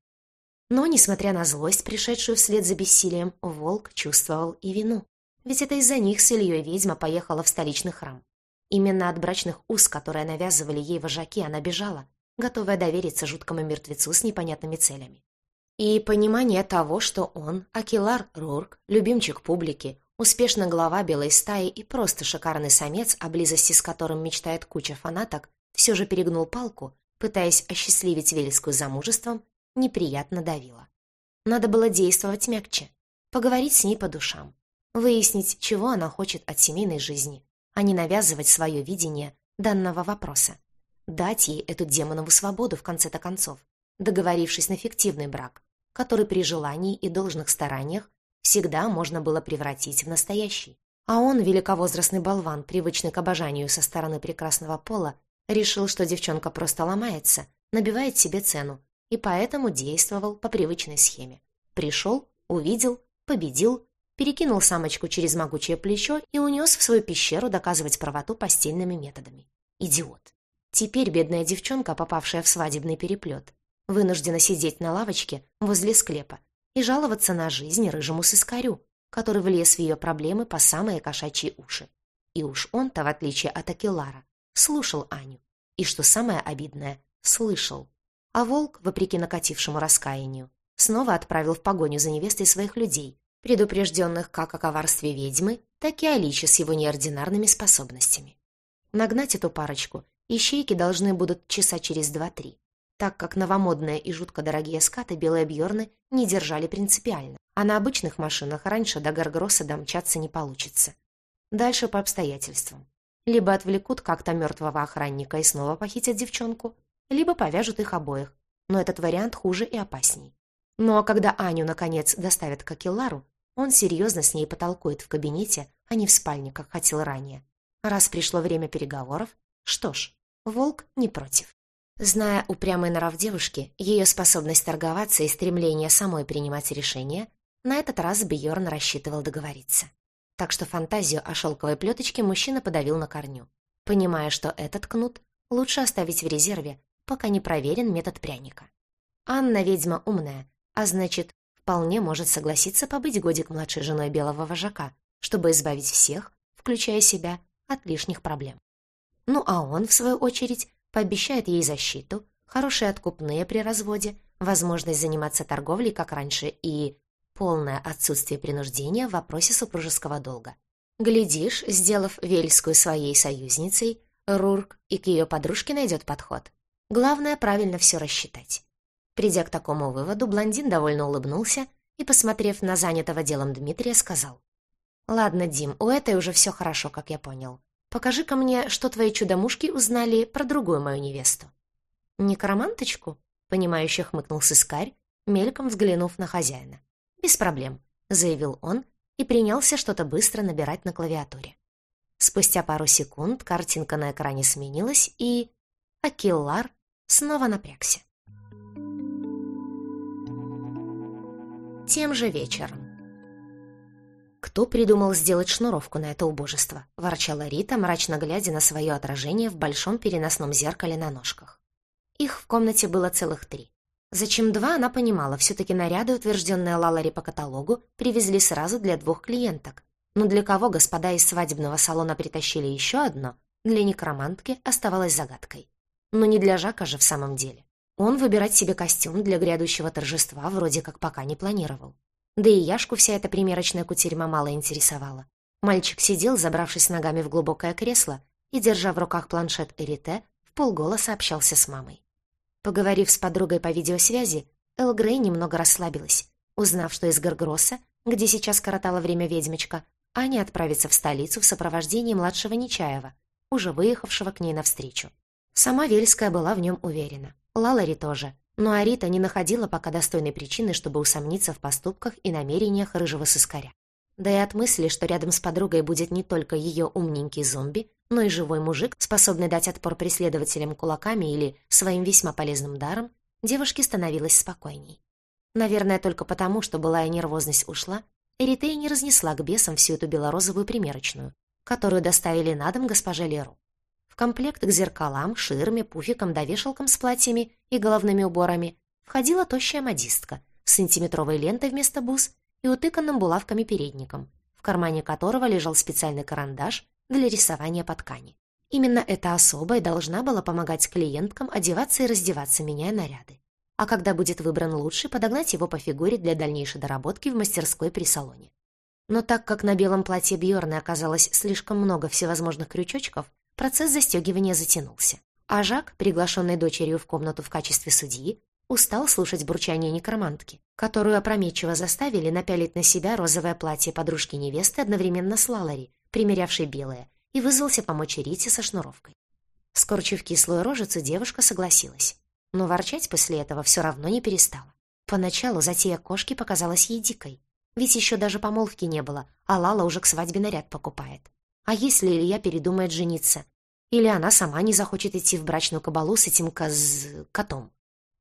Но, несмотря на злость, пришедшую вслед за бессилием, волк чувствовал и вину. Ведь это из-за них с Ильей ведьма поехала в столичный храм. Именно от брачных уз, которые навязывали ей вожаки, она бежала, готовая довериться жуткому мертвецу с непонятными целями. И понимание того, что он, Акилар Рурк, любимчик публики, успешно глава белой стаи и просто шикарный самец, о близости с которым мечтает куча фанаток, все же перегнул палку, пытаясь осчастливить Вельскую замужеством, неприятно давило. Надо было действовать мягче, поговорить с ней по душам, Выяснить, чего она хочет от семейной жизни, а не навязывать свое видение данного вопроса. Дать ей эту демонову свободу в конце-то концов, договорившись на фиктивный брак, который при желании и должных стараниях всегда можно было превратить в настоящий. А он, великовозрастный болван, привычный к обожанию со стороны прекрасного пола, решил, что девчонка просто ломается, набивает себе цену, и поэтому действовал по привычной схеме. Пришел, увидел, победил перекинул самочку через могучее плечо и унес в свою пещеру доказывать правоту постельными методами. Идиот. Теперь бедная девчонка, попавшая в свадебный переплет, вынуждена сидеть на лавочке возле склепа и жаловаться на жизнь рыжему сыскарю, который влез в ее проблемы по самые кошачьи уши. И уж он-то, в отличие от Акелара, слушал Аню. И, что самое обидное, слышал. А волк, вопреки накатившему раскаянию, снова отправил в погоню за невестой своих людей, предупрежденных как о коварстве ведьмы, так и о личе с его неординарными способностями. Нагнать эту парочку ищейки должны будут часа через два-три, так как новомодные и жутко дорогие скаты белые бьерны не держали принципиально, а на обычных машинах раньше до Гаргроса домчаться не получится. Дальше по обстоятельствам. Либо отвлекут как-то мертвого охранника и снова похитят девчонку, либо повяжут их обоих, но этот вариант хуже и опасней. Ну а когда Аню, наконец, доставят к Акеллару, он серьезно с ней потолкует в кабинете, а не в спальне, как хотел ранее. Раз пришло время переговоров, что ж, Волк не против. Зная упрямый нрав девушки, ее способность торговаться и стремление самой принимать решения, на этот раз Бьорн рассчитывал договориться. Так что фантазию о шелковой плеточке мужчина подавил на корню, понимая, что этот кнут лучше оставить в резерве, пока не проверен метод пряника. Анна ведьма умная, а значит, вполне может согласиться побыть годик младшей женой белого вожака, чтобы избавить всех, включая себя, от лишних проблем. Ну а он, в свою очередь, пообещает ей защиту, хорошие откупные при разводе, возможность заниматься торговлей, как раньше, и полное отсутствие принуждения в вопросе супружеского долга. Глядишь, сделав Вельскую своей союзницей, Рурк и к ее подружке найдет подход. Главное правильно все рассчитать. Придя к такому выводу, блондин довольно улыбнулся и, посмотрев на занятого делом Дмитрия, сказал. «Ладно, Дим, у этой уже все хорошо, как я понял. Покажи-ка мне, что твои чудомушки узнали про другую мою невесту». «Некроманточку?» — понимающе хмыкнул сыскарь, мельком взглянув на хозяина. «Без проблем», — заявил он и принялся что-то быстро набирать на клавиатуре. Спустя пару секунд картинка на экране сменилась, и... Акиллар снова напрягся. Тем же вечером. «Кто придумал сделать шнуровку на это убожество?» — ворчала Рита, мрачно глядя на свое отражение в большом переносном зеркале на ножках. Их в комнате было целых три. Зачем два, она понимала, все-таки наряды, утвержденные Лалари по каталогу, привезли сразу для двух клиенток. Но для кого господа из свадебного салона притащили еще одно, для некромантки оставалось загадкой. Но не для Жака же в самом деле. Он выбирать себе костюм для грядущего торжества вроде как пока не планировал. Да и Яшку вся эта примерочная кутерьма мало интересовала. Мальчик сидел, забравшись ногами в глубокое кресло и, держа в руках планшет Эрите, в полголоса общался с мамой. Поговорив с подругой по видеосвязи, Эл Грей немного расслабилась, узнав, что из Гаргросса, где сейчас коротала время ведьмочка, Аня отправится в столицу в сопровождении младшего Нечаева, уже выехавшего к ней навстречу. Сама Вельская была в нем уверена. Лалари тоже, но Арита не находила пока достойной причины, чтобы усомниться в поступках и намерениях рыжего сыскаря. Да и от мысли, что рядом с подругой будет не только ее умненький зомби, но и живой мужик, способный дать отпор преследователям кулаками или своим весьма полезным даром, девушке становилось спокойней. Наверное, только потому, что былая нервозность ушла, Эритея не разнесла к бесам всю эту белорозовую примерочную, которую доставили на дом госпоже Леру комплект к зеркалам, ширме, пуфикам да вешалкам с платьями и головными уборами входила тощая модистка с сантиметровой лентой вместо бус и утыканным булавками передником, в кармане которого лежал специальный карандаш для рисования по ткани. Именно эта особа и должна была помогать клиенткам одеваться и раздеваться, меняя наряды. А когда будет выбран лучший, подогнать его по фигуре для дальнейшей доработки в мастерской при салоне. Но так как на белом платье Бьорны оказалось слишком много всевозможных крючочков, процесс застегивания затянулся. А Жак, приглашенный дочерью в комнату в качестве судьи, устал слушать бурчание некромантки, которую опрометчиво заставили напялить на себя розовое платье подружки невесты одновременно с Лалари, примерявшей белое, и вызвался помочь Рите со шнуровкой. Скорчив кислую рожицу, девушка согласилась. Но ворчать после этого все равно не перестала. Поначалу затея кошки показалась ей дикой. Ведь еще даже помолвки не было, а Лала уже к свадьбе наряд покупает. А если Илья передумает жениться? Или она сама не захочет идти в брачную кабалу с этим коз... котом?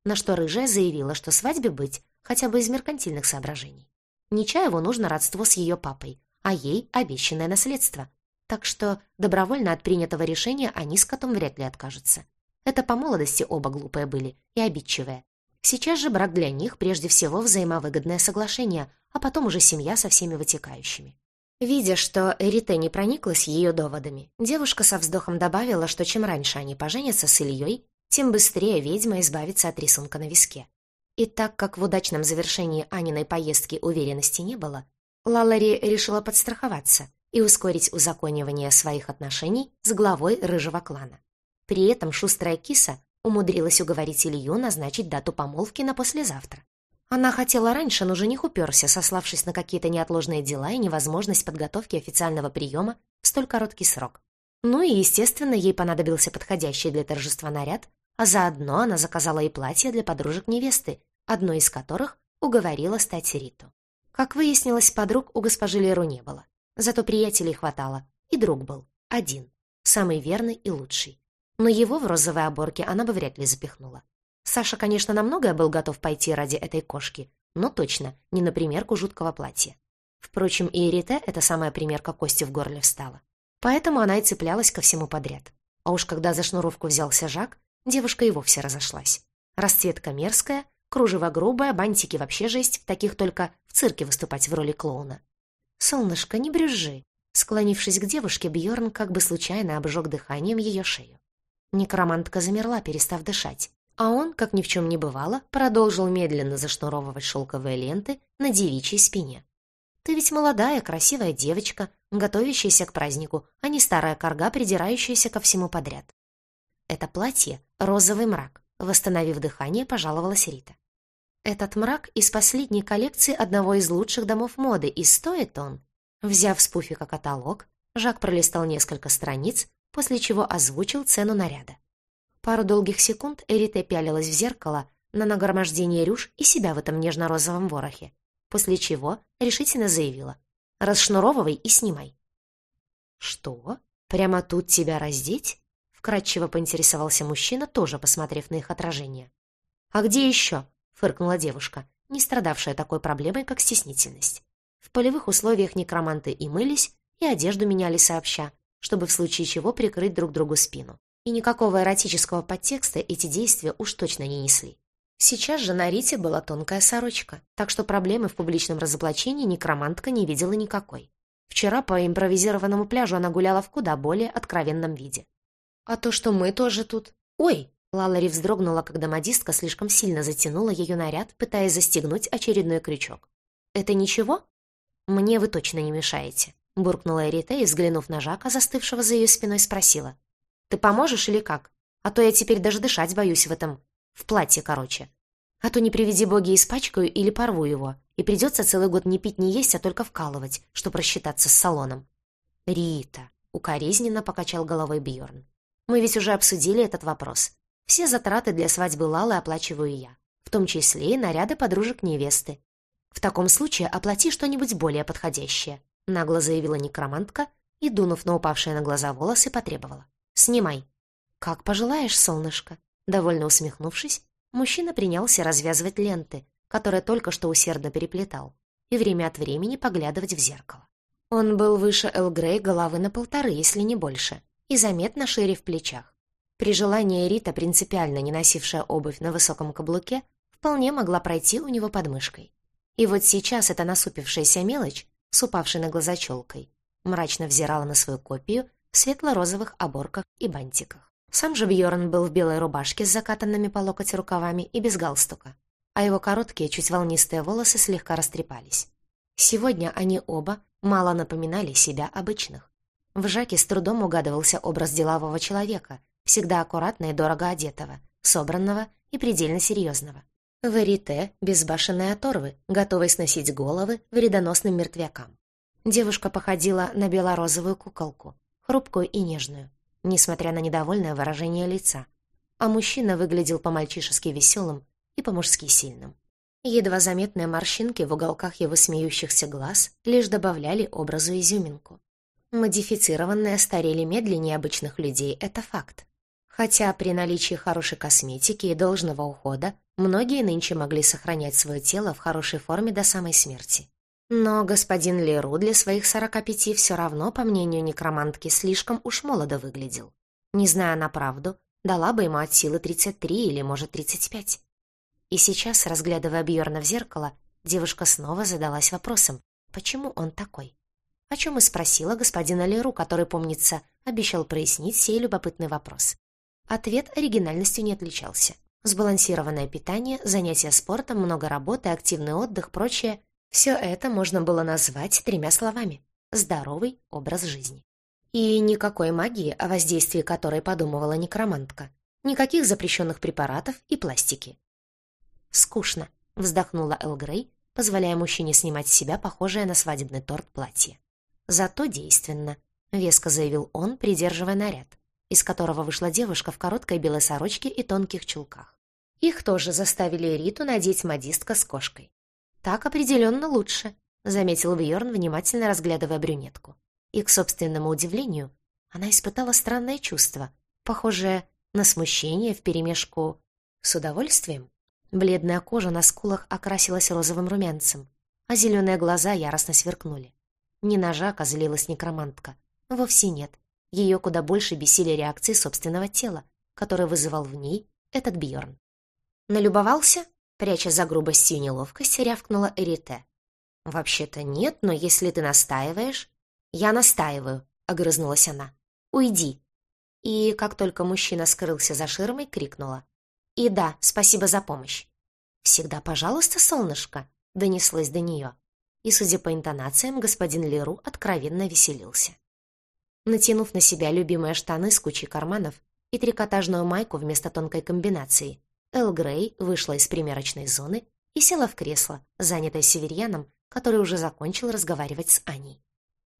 На что Рыжая заявила, что свадьбе быть хотя бы из меркантильных соображений. Нечаеву нужно родство с ее папой, а ей обещанное наследство. Так что добровольно от принятого решения они с котом вряд ли откажутся. Это по молодости оба глупые были и обидчивые. Сейчас же брак для них прежде всего взаимовыгодное соглашение, а потом уже семья со всеми вытекающими. Видя, что Эрите не прониклась ее доводами, девушка со вздохом добавила, что чем раньше они поженятся с Ильей, тем быстрее ведьма избавится от рисунка на виске. И так как в удачном завершении Аниной поездки уверенности не было, Лалари решила подстраховаться и ускорить узаконивание своих отношений с главой рыжего клана. При этом шустрая киса умудрилась уговорить Илью назначить дату помолвки на послезавтра. Она хотела раньше, но жених уперся, сославшись на какие-то неотложные дела и невозможность подготовки официального приема в столь короткий срок. Ну и, естественно, ей понадобился подходящий для торжества наряд, а заодно она заказала и платье для подружек невесты, одной из которых уговорила стать Риту. Как выяснилось, подруг у госпожи Леру не было. Зато приятелей хватало, и друг был, один, самый верный и лучший. Но его в розовой оборке она бы вряд ли запихнула. Саша, конечно, на многое был готов пойти ради этой кошки, но точно не на примерку жуткого платья. Впрочем, и Эрите эта самая примерка кости в горле встала. Поэтому она и цеплялась ко всему подряд. А уж когда за шнуровку взялся Жак, девушка и вовсе разошлась. Расцветка мерзкая, кружево грубое, бантики вообще жесть, таких только в цирке выступать в роли клоуна. «Солнышко, не брюзжи!» Склонившись к девушке, Бьорн как бы случайно обжег дыханием ее шею. Некромантка замерла, перестав дышать. А он, как ни в чем не бывало, продолжил медленно зашнуровывать шелковые ленты на девичьей спине. «Ты ведь молодая, красивая девочка, готовящаяся к празднику, а не старая корга, придирающаяся ко всему подряд». «Это платье — розовый мрак», — восстановив дыхание, пожаловалась Рита. «Этот мрак из последней коллекции одного из лучших домов моды, и стоит он...» Взяв с пуфика каталог, Жак пролистал несколько страниц, после чего озвучил цену наряда. Пару долгих секунд Эрите пялилась в зеркало на нагромождение рюш и себя в этом нежно-розовом ворохе. после чего решительно заявила «Расшнуровывай и снимай». «Что? Прямо тут тебя раздеть?» Вкратчиво поинтересовался мужчина, тоже посмотрев на их отражение. «А где еще?» — фыркнула девушка, не страдавшая такой проблемой, как стеснительность. В полевых условиях некроманты и мылись, и одежду меняли сообща, чтобы в случае чего прикрыть друг другу спину. И никакого эротического подтекста эти действия уж точно не несли. Сейчас же на Рите была тонкая сорочка, так что проблемы в публичном разоблачении некромантка не видела никакой. Вчера по импровизированному пляжу она гуляла в куда более откровенном виде. «А то, что мы тоже тут...» «Ой!» Лалари вздрогнула, когда модистка слишком сильно затянула ее наряд, пытаясь застегнуть очередной крючок. «Это ничего?» «Мне вы точно не мешаете», — буркнула Эрита и, взглянув на Жака, застывшего за ее спиной, спросила. «Ты поможешь или как? А то я теперь даже дышать боюсь в этом... в платье, короче. А то не приведи боги испачкаю или порву его, и придется целый год не пить, не есть, а только вкалывать, чтобы рассчитаться с салоном». «Рита», — укоризненно покачал головой Бьорн. «Мы ведь уже обсудили этот вопрос. Все затраты для свадьбы Лалы оплачиваю я, в том числе и наряды подружек невесты. В таком случае оплати что-нибудь более подходящее», — нагло заявила некромантка и, дунув на упавшие на глаза волосы, потребовала. «Снимай». «Как пожелаешь, солнышко», — довольно усмехнувшись, мужчина принялся развязывать ленты, которые только что усердно переплетал, и время от времени поглядывать в зеркало. Он был выше Эл Грей головы на полторы, если не больше, и заметно шире в плечах. При желании Рита, принципиально не носившая обувь на высоком каблуке, вполне могла пройти у него под мышкой. И вот сейчас эта насупившаяся мелочь с упавшей на глаза челкой мрачно взирала на свою копию светло-розовых оборках и бантиках. Сам же Бьорн был в белой рубашке с закатанными по локоть рукавами и без галстука, а его короткие, чуть волнистые волосы слегка растрепались. Сегодня они оба мало напоминали себя обычных. В Жаке с трудом угадывался образ делового человека, всегда аккуратно и дорого одетого, собранного и предельно серьезного. Верите — безбашенные оторвы, готовые сносить головы вредоносным мертвякам. Девушка походила на белорозовую куколку, хрупкую и нежную, несмотря на недовольное выражение лица. А мужчина выглядел по-мальчишески веселым и по-мужски сильным. Едва заметные морщинки в уголках его смеющихся глаз лишь добавляли образу изюминку. Модифицированные старели медленнее обычных людей — это факт. Хотя при наличии хорошей косметики и должного ухода многие нынче могли сохранять свое тело в хорошей форме до самой смерти. Но господин Леру для своих сорока пяти все равно, по мнению некромантки, слишком уж молодо выглядел. Не зная на правду, дала бы ему от силы 33 или, может, 35. И сейчас, разглядывая Бьорна в зеркало, девушка снова задалась вопросом, почему он такой? О чем и спросила господина Леру, который, помнится, обещал прояснить сей любопытный вопрос. Ответ оригинальностью не отличался. Сбалансированное питание, занятия спортом, много работы, активный отдых, прочее – все это можно было назвать тремя словами – здоровый образ жизни. И никакой магии, о воздействии которой подумывала некромантка. Никаких запрещенных препаратов и пластики. «Скучно», — вздохнула Эл Грей, позволяя мужчине снимать с себя похожее на свадебный торт платье. «Зато действенно», — веско заявил он, придерживая наряд из которого вышла девушка в короткой белой сорочке и тонких чулках. Их тоже заставили Риту надеть модистка с кошкой. «Так определенно лучше», — заметил Бьорн, внимательно разглядывая брюнетку. И, к собственному удивлению, она испытала странное чувство, похожее на смущение вперемешку с удовольствием. Бледная кожа на скулах окрасилась розовым румянцем, а зеленые глаза яростно сверкнули. Не на Жака злилась некромантка. Вовсе нет. Ее куда больше бесили реакции собственного тела, который вызывал в ней этот Бьорн. «Налюбовался?» Пряча за грубостью и неловкость, рявкнула Эрите. «Вообще-то нет, но если ты настаиваешь...» «Я настаиваю», — огрызнулась она. «Уйди». И как только мужчина скрылся за ширмой, крикнула. «И да, спасибо за помощь». «Всегда пожалуйста, солнышко», — донеслось до нее. И, судя по интонациям, господин Леру откровенно веселился. Натянув на себя любимые штаны с кучей карманов и трикотажную майку вместо тонкой комбинации, Эл Грей вышла из примерочной зоны и села в кресло, занятое северьяном, который уже закончил разговаривать с Аней.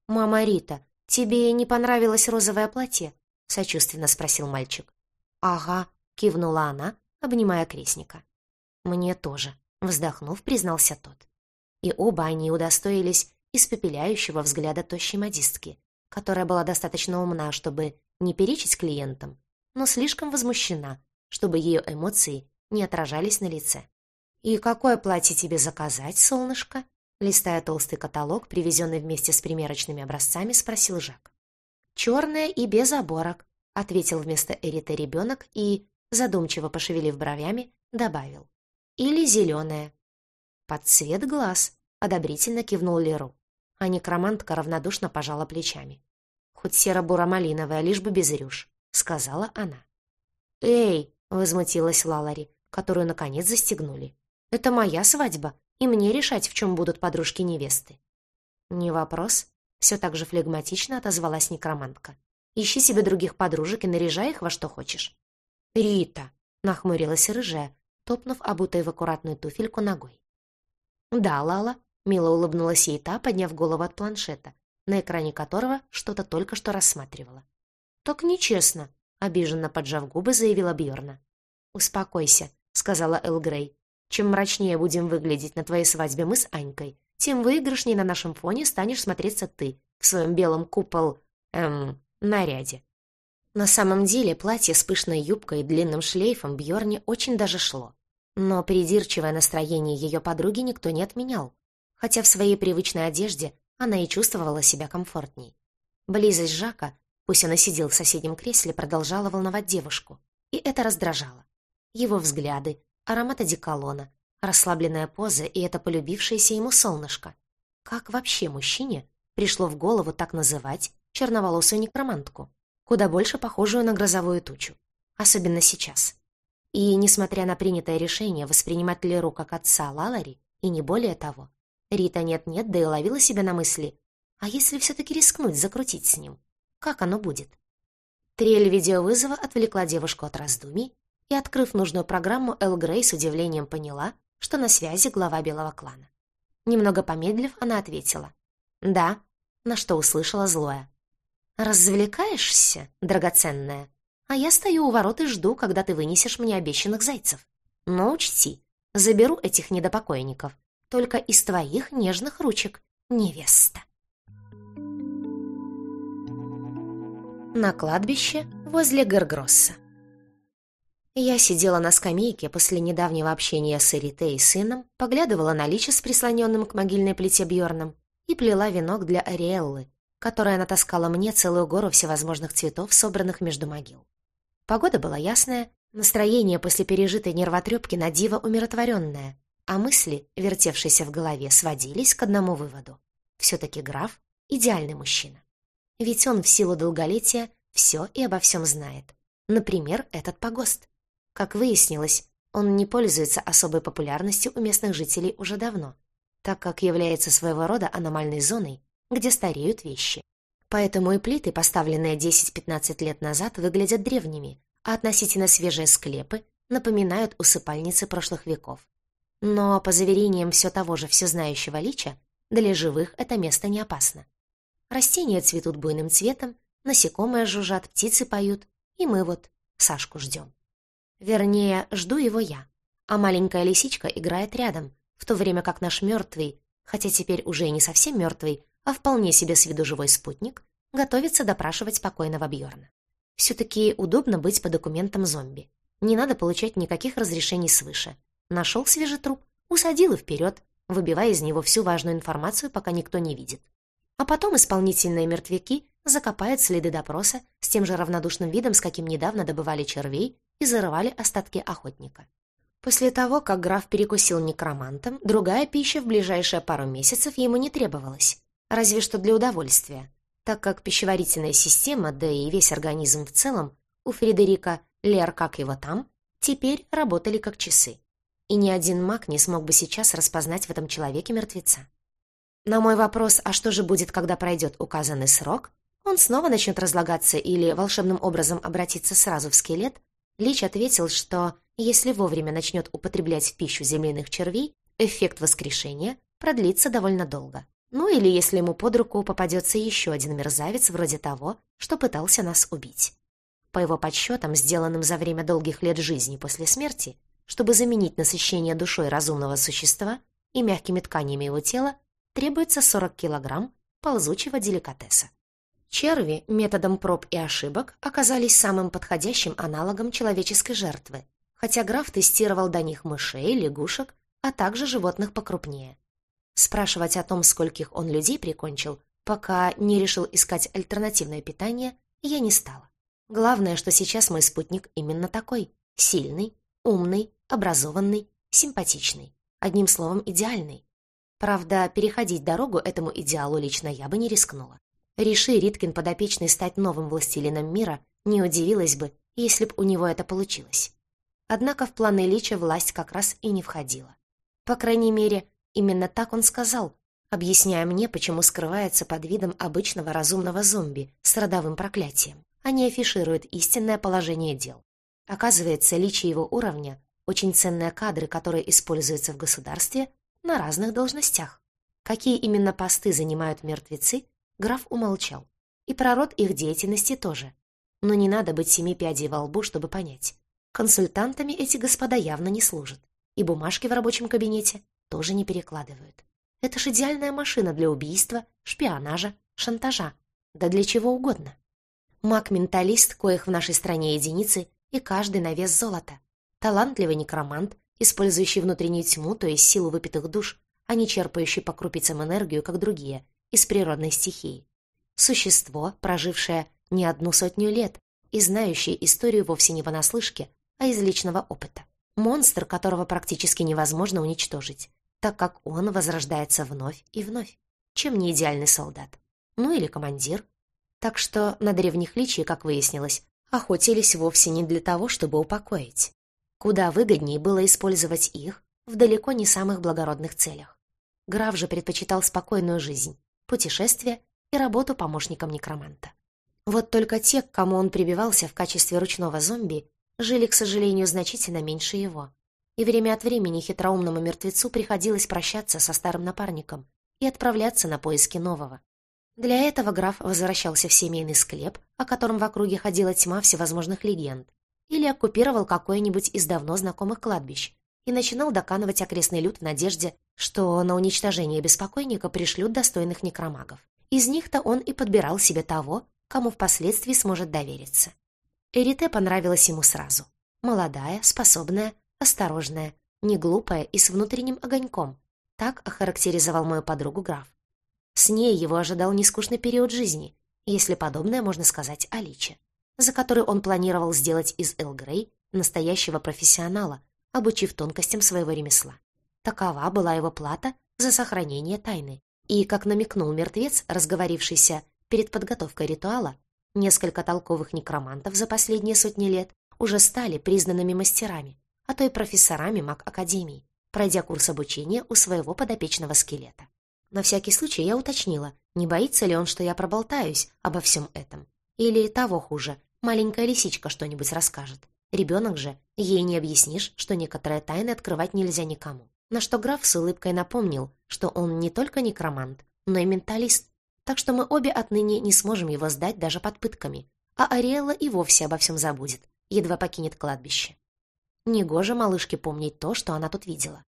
«Мама Рита, тебе не понравилось розовое платье?» — сочувственно спросил мальчик. «Ага», — кивнула она, обнимая крестника. «Мне тоже», — вздохнув, признался тот. и оба они удостоились испепеляющего взгляда тощей модистки, которая была достаточно умна, чтобы не перечить клиентам, но слишком возмущена, чтобы ее эмоции не отражались на лице. «И какое платье тебе заказать, солнышко?» Листая толстый каталог, привезенный вместе с примерочными образцами, спросил Жак. «Черное и без оборок», — ответил вместо Эриты ребенок и, задумчиво пошевелив бровями, добавил. «Или зеленое». «Под цвет глаз», — одобрительно кивнул Леру. А некромантка равнодушно пожала плечами. «Хоть серо-буро-малиновая, лишь бы без рюш», — сказала она. «Эй!» — возмутилась Лалари, которую, наконец, застегнули. «Это моя свадьба, и мне решать, в чем будут подружки невесты». «Не вопрос», — все так же флегматично отозвалась некромантка. «Ищи себе других подружек и наряжай их во что хочешь». «Рита!» — нахмурилась рыжая, топнув обутой в аккуратную туфельку ногой. «Да, Лала», — мило улыбнулась ей та, подняв голову от планшета, на экране которого что-то только что рассматривала. «Так нечестно», — обиженно поджав губы, заявила Бьорна. «Успокойся», — сказала Эл Грей. «Чем мрачнее будем выглядеть на твоей свадьбе мы с Анькой, тем выигрышней на нашем фоне станешь смотреться ты в своем белом купол... эм... наряде». На самом деле платье с пышной юбкой и длинным шлейфом Бьорне очень даже шло. Но придирчивое настроение ее подруги никто не отменял, хотя в своей привычной одежде она и чувствовала себя комфортней. Близость Жака, пусть он и сидел в соседнем кресле, продолжала волновать девушку, и это раздражало. Его взгляды, аромат одеколона, расслабленная поза и это полюбившееся ему солнышко. Как вообще мужчине пришло в голову так называть черноволосую некромантку, куда больше похожую на грозовую тучу, особенно сейчас. И, несмотря на принятое решение воспринимать Леру как отца Лалари, и не более того, Рита нет-нет, да и ловила себя на мысли. А если все-таки рискнуть закрутить с ним? Как оно будет? Трель видеовызова отвлекла девушку от раздумий, и, открыв нужную программу, Эл Грей с удивлением поняла, что на связи глава Белого клана. Немного помедлив, она ответила. «Да», на что услышала злое. «Развлекаешься, драгоценная? А я стою у ворот и жду, когда ты вынесешь мне обещанных зайцев. Но учти, заберу этих недопокойников, только из твоих нежных ручек, невеста. На кладбище возле Гергросса. Я сидела на скамейке после недавнего общения с Эрите и сыном, поглядывала на Лича с прислоненным к могильной плите Бьорном и плела венок для Ариэллы, которая натаскала мне целую гору всевозможных цветов, собранных между могил. Погода была ясная, настроение после пережитой нервотрепки на диво умиротворенное, а мысли, вертевшиеся в голове, сводились к одному выводу. Все-таки граф — идеальный мужчина. Ведь он в силу долголетия все и обо всем знает. Например, этот погост. Как выяснилось, он не пользуется особой популярностью у местных жителей уже давно, так как является своего рода аномальной зоной, где стареют вещи. Поэтому и плиты, поставленные 10-15 лет назад, выглядят древними, а относительно свежие склепы напоминают усыпальницы прошлых веков. Но, по заверениям все того же всезнающего лича, для живых это место не опасно. Растения цветут буйным цветом, насекомые жужжат, птицы поют, и мы вот Сашку ждем. Вернее, жду его я, а маленькая лисичка играет рядом, в то время как наш мертвый, хотя теперь уже и не совсем мертвый, а вполне себе с виду живой спутник, готовится допрашивать покойного Бьорна. Все-таки удобно быть по документам зомби. Не надо получать никаких разрешений свыше. Нашел свежий труп, усадил и вперед, выбивая из него всю важную информацию, пока никто не видит. А потом исполнительные мертвяки закопают следы допроса с тем же равнодушным видом, с каким недавно добывали червей и зарывали остатки охотника. После того, как граф перекусил некромантом, другая пища в ближайшие пару месяцев ему не требовалась, разве что для удовольствия, так как пищеварительная система, да и весь организм в целом, у Фредерика Лер, как его там, теперь работали как часы и ни один маг не смог бы сейчас распознать в этом человеке мертвеца. На мой вопрос, а что же будет, когда пройдет указанный срок, он снова начнет разлагаться или волшебным образом обратиться сразу в скелет, Лич ответил, что если вовремя начнет употреблять в пищу земляных червей, эффект воскрешения продлится довольно долго. Ну или если ему под руку попадется еще один мерзавец вроде того, что пытался нас убить. По его подсчетам, сделанным за время долгих лет жизни после смерти, чтобы заменить насыщение душой разумного существа, и мягкими тканями его тела требуется 40 килограмм ползучего деликатеса. Черви методом проб и ошибок оказались самым подходящим аналогом человеческой жертвы, хотя граф тестировал до них мышей, лягушек, а также животных покрупнее. Спрашивать о том, скольких он людей прикончил, пока не решил искать альтернативное питание, я не стала. Главное, что сейчас мой спутник именно такой. Сильный, умный, образованный, симпатичный. Одним словом, идеальный. Правда, переходить дорогу этому идеалу лично я бы не рискнула. Реши Риткин подопечный стать новым властелином мира, не удивилась бы, если б у него это получилось. Однако в планы Лича власть как раз и не входила. По крайней мере, именно так он сказал, объясняя мне, почему скрывается под видом обычного разумного зомби с родовым проклятием, а не афиширует истинное положение дел. Оказывается, Личи его уровня – очень ценные кадры, которые используются в государстве на разных должностях. Какие именно посты занимают мертвецы, Граф умолчал. И про род их деятельности тоже. Но не надо быть семи пядей во лбу, чтобы понять. Консультантами эти господа явно не служат. И бумажки в рабочем кабинете тоже не перекладывают. Это ж идеальная машина для убийства, шпионажа, шантажа. Да для чего угодно. Маг-менталист, коих в нашей стране единицы, и каждый на вес золота. Талантливый некромант, использующий внутреннюю тьму, то есть силу выпитых душ, а не черпающий по крупицам энергию, как другие, из природной стихии. Существо, прожившее не одну сотню лет и знающее историю вовсе не понаслышке, а из личного опыта. Монстр, которого практически невозможно уничтожить, так как он возрождается вновь и вновь. Чем не идеальный солдат? Ну или командир? Так что на древних личий, как выяснилось, охотились вовсе не для того, чтобы упокоить. Куда выгоднее было использовать их в далеко не самых благородных целях. Граф же предпочитал спокойную жизнь, путешествия и работу помощником некроманта. Вот только те, к кому он прибивался в качестве ручного зомби, жили, к сожалению, значительно меньше его. И время от времени хитроумному мертвецу приходилось прощаться со старым напарником и отправляться на поиски нового. Для этого граф возвращался в семейный склеп, о котором в округе ходила тьма всевозможных легенд, или оккупировал какое-нибудь из давно знакомых кладбищ и начинал доканывать окрестный люд в надежде, что на уничтожение беспокойника пришлют достойных некромагов. Из них-то он и подбирал себе того, кому впоследствии сможет довериться. Эрите понравилась ему сразу. Молодая, способная, осторожная, не глупая и с внутренним огоньком. Так охарактеризовал мою подругу граф. С ней его ожидал нескучный период жизни, если подобное можно сказать о Личе, за который он планировал сделать из Эл Грей настоящего профессионала, обучив тонкостям своего ремесла. Такова была его плата за сохранение тайны. И, как намекнул мертвец, разговорившийся перед подготовкой ритуала, несколько толковых некромантов за последние сотни лет уже стали признанными мастерами, а то и профессорами маг-академии, пройдя курс обучения у своего подопечного скелета. На всякий случай я уточнила, не боится ли он, что я проболтаюсь обо всем этом. Или того хуже, маленькая лисичка что-нибудь расскажет. Ребенок же, ей не объяснишь, что некоторые тайны открывать нельзя никому. На что граф с улыбкой напомнил, что он не только некромант, но и менталист, так что мы обе отныне не сможем его сдать даже под пытками, а Ариэла и вовсе обо всем забудет, едва покинет кладбище. Негоже малышке помнить то, что она тут видела.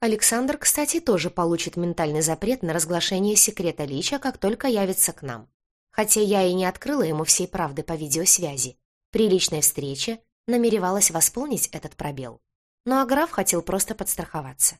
Александр, кстати, тоже получит ментальный запрет на разглашение секрета Лича, как только явится к нам. Хотя я и не открыла ему всей правды по видеосвязи. При личной встрече намеревалась восполнить этот пробел. Ну а граф хотел просто подстраховаться.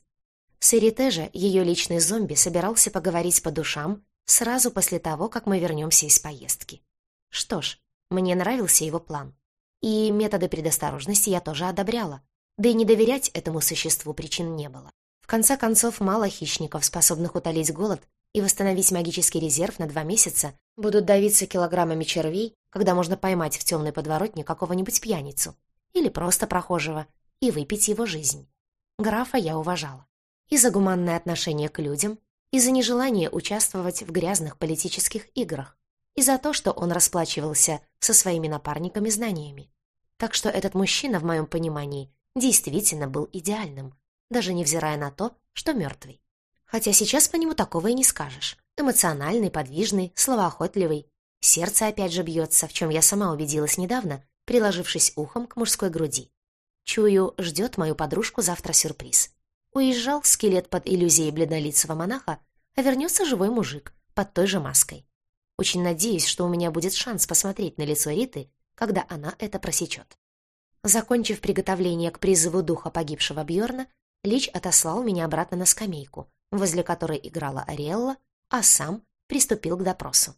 С Эрите же ее личный зомби собирался поговорить по душам сразу после того, как мы вернемся из поездки. Что ж, мне нравился его план. И методы предосторожности я тоже одобряла. Да и не доверять этому существу причин не было. В конце концов, мало хищников, способных утолить голод и восстановить магический резерв на два месяца, будут давиться килограммами червей, когда можно поймать в темной подворотне какого-нибудь пьяницу или просто прохожего, и выпить его жизнь. Графа я уважала. И за гуманное отношение к людям, и за нежелание участвовать в грязных политических играх, и за то, что он расплачивался со своими напарниками знаниями. Так что этот мужчина, в моем понимании, действительно был идеальным, даже невзирая на то, что мертвый. Хотя сейчас по нему такого и не скажешь. Эмоциональный, подвижный, словоохотливый. Сердце опять же бьется, в чем я сама убедилась недавно, приложившись ухом к мужской груди. Чую, ждет мою подружку завтра сюрприз. Уезжал скелет под иллюзией бледнолицего монаха, а вернется живой мужик под той же маской. Очень надеюсь, что у меня будет шанс посмотреть на лицо Риты, когда она это просечет. Закончив приготовление к призыву духа погибшего Бьорна, Лич отослал меня обратно на скамейку, возле которой играла Ариэлла, а сам приступил к допросу.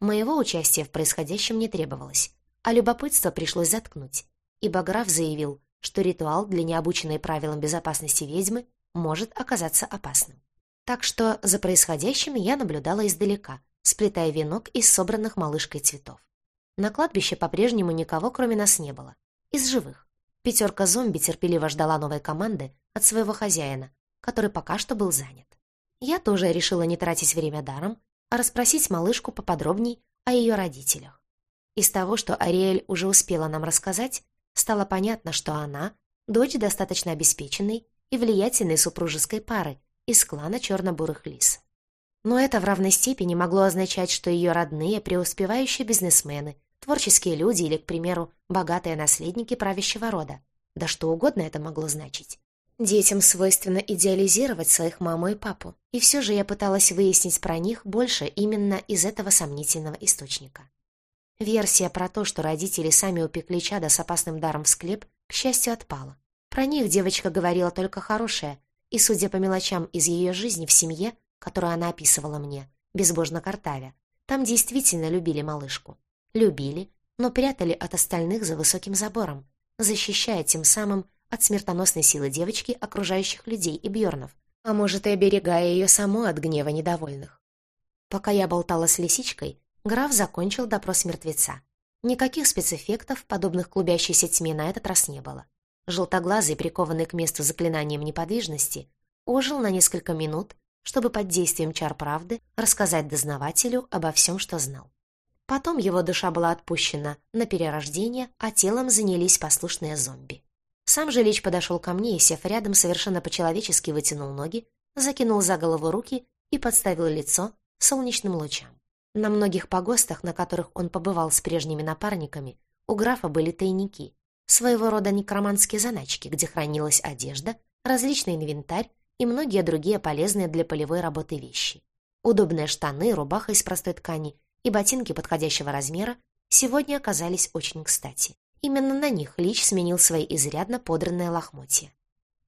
Моего участия в происходящем не требовалось, а любопытство пришлось заткнуть, ибо граф заявил, что ритуал для необученной правилам безопасности ведьмы может оказаться опасным. Так что за происходящим я наблюдала издалека, сплетая венок из собранных малышкой цветов. На кладбище по-прежнему никого, кроме нас, не было. Из живых. Пятерка зомби терпеливо ждала новой команды от своего хозяина, который пока что был занят. Я тоже решила не тратить время даром, а расспросить малышку поподробней о ее родителях. Из того, что Ариэль уже успела нам рассказать, стало понятно, что она — дочь достаточно обеспеченной и влиятельной супружеской пары из клана черно-бурых лис. Но это в равной степени могло означать, что ее родные — преуспевающие бизнесмены, творческие люди или, к примеру, богатые наследники правящего рода. Да что угодно это могло значить. Детям свойственно идеализировать своих маму и папу, и все же я пыталась выяснить про них больше именно из этого сомнительного источника. Версия про то, что родители сами упекли чада с опасным даром в склеп, к счастью, отпала. Про них девочка говорила только хорошее, и, судя по мелочам из ее жизни в семье, которую она описывала мне, безбожно картавя, там действительно любили малышку. Любили, но прятали от остальных за высоким забором, защищая тем самым от смертоносной силы девочки окружающих людей и Бьорнов, а может и оберегая ее саму от гнева недовольных. Пока я болтала с лисичкой, Граф закончил допрос мертвеца. Никаких спецэффектов, подобных клубящейся тьме, на этот раз не было. Желтоглазый, прикованный к месту заклинанием неподвижности, ожил на несколько минут, чтобы под действием чар правды рассказать дознавателю обо всем, что знал. Потом его душа была отпущена на перерождение, а телом занялись послушные зомби. Сам же Лич подошел ко мне и, сев рядом, совершенно по-человечески вытянул ноги, закинул за голову руки и подставил лицо солнечным лучам. На многих погостах, на которых он побывал с прежними напарниками, у графа были тайники, своего рода некроманские заначки, где хранилась одежда, различный инвентарь и многие другие полезные для полевой работы вещи. Удобные штаны, рубаха из простой ткани и ботинки подходящего размера сегодня оказались очень кстати. Именно на них Лич сменил свои изрядно подранные лохмотья.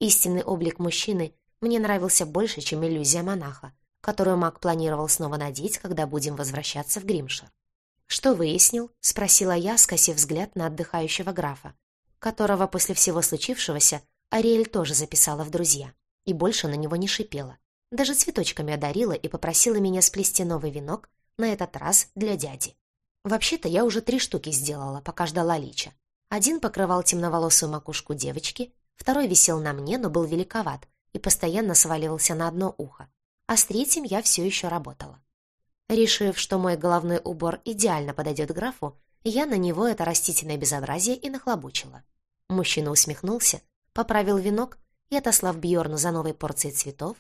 Истинный облик мужчины мне нравился больше, чем иллюзия монаха, которую маг планировал снова надеть, когда будем возвращаться в Гримшир. «Что выяснил?» — спросила я, скосив взгляд на отдыхающего графа, которого после всего случившегося Ариэль тоже записала в друзья и больше на него не шипела. Даже цветочками одарила и попросила меня сплести новый венок, на этот раз для дяди. Вообще-то я уже три штуки сделала, пока ждала Лича. Один покрывал темноволосую макушку девочки, второй висел на мне, но был великоват и постоянно сваливался на одно ухо а с третьим я все еще работала. Решив, что мой головной убор идеально подойдет графу, я на него это растительное безобразие и нахлобучила. Мужчина усмехнулся, поправил венок и, отослав Бьорну за новой порцией цветов,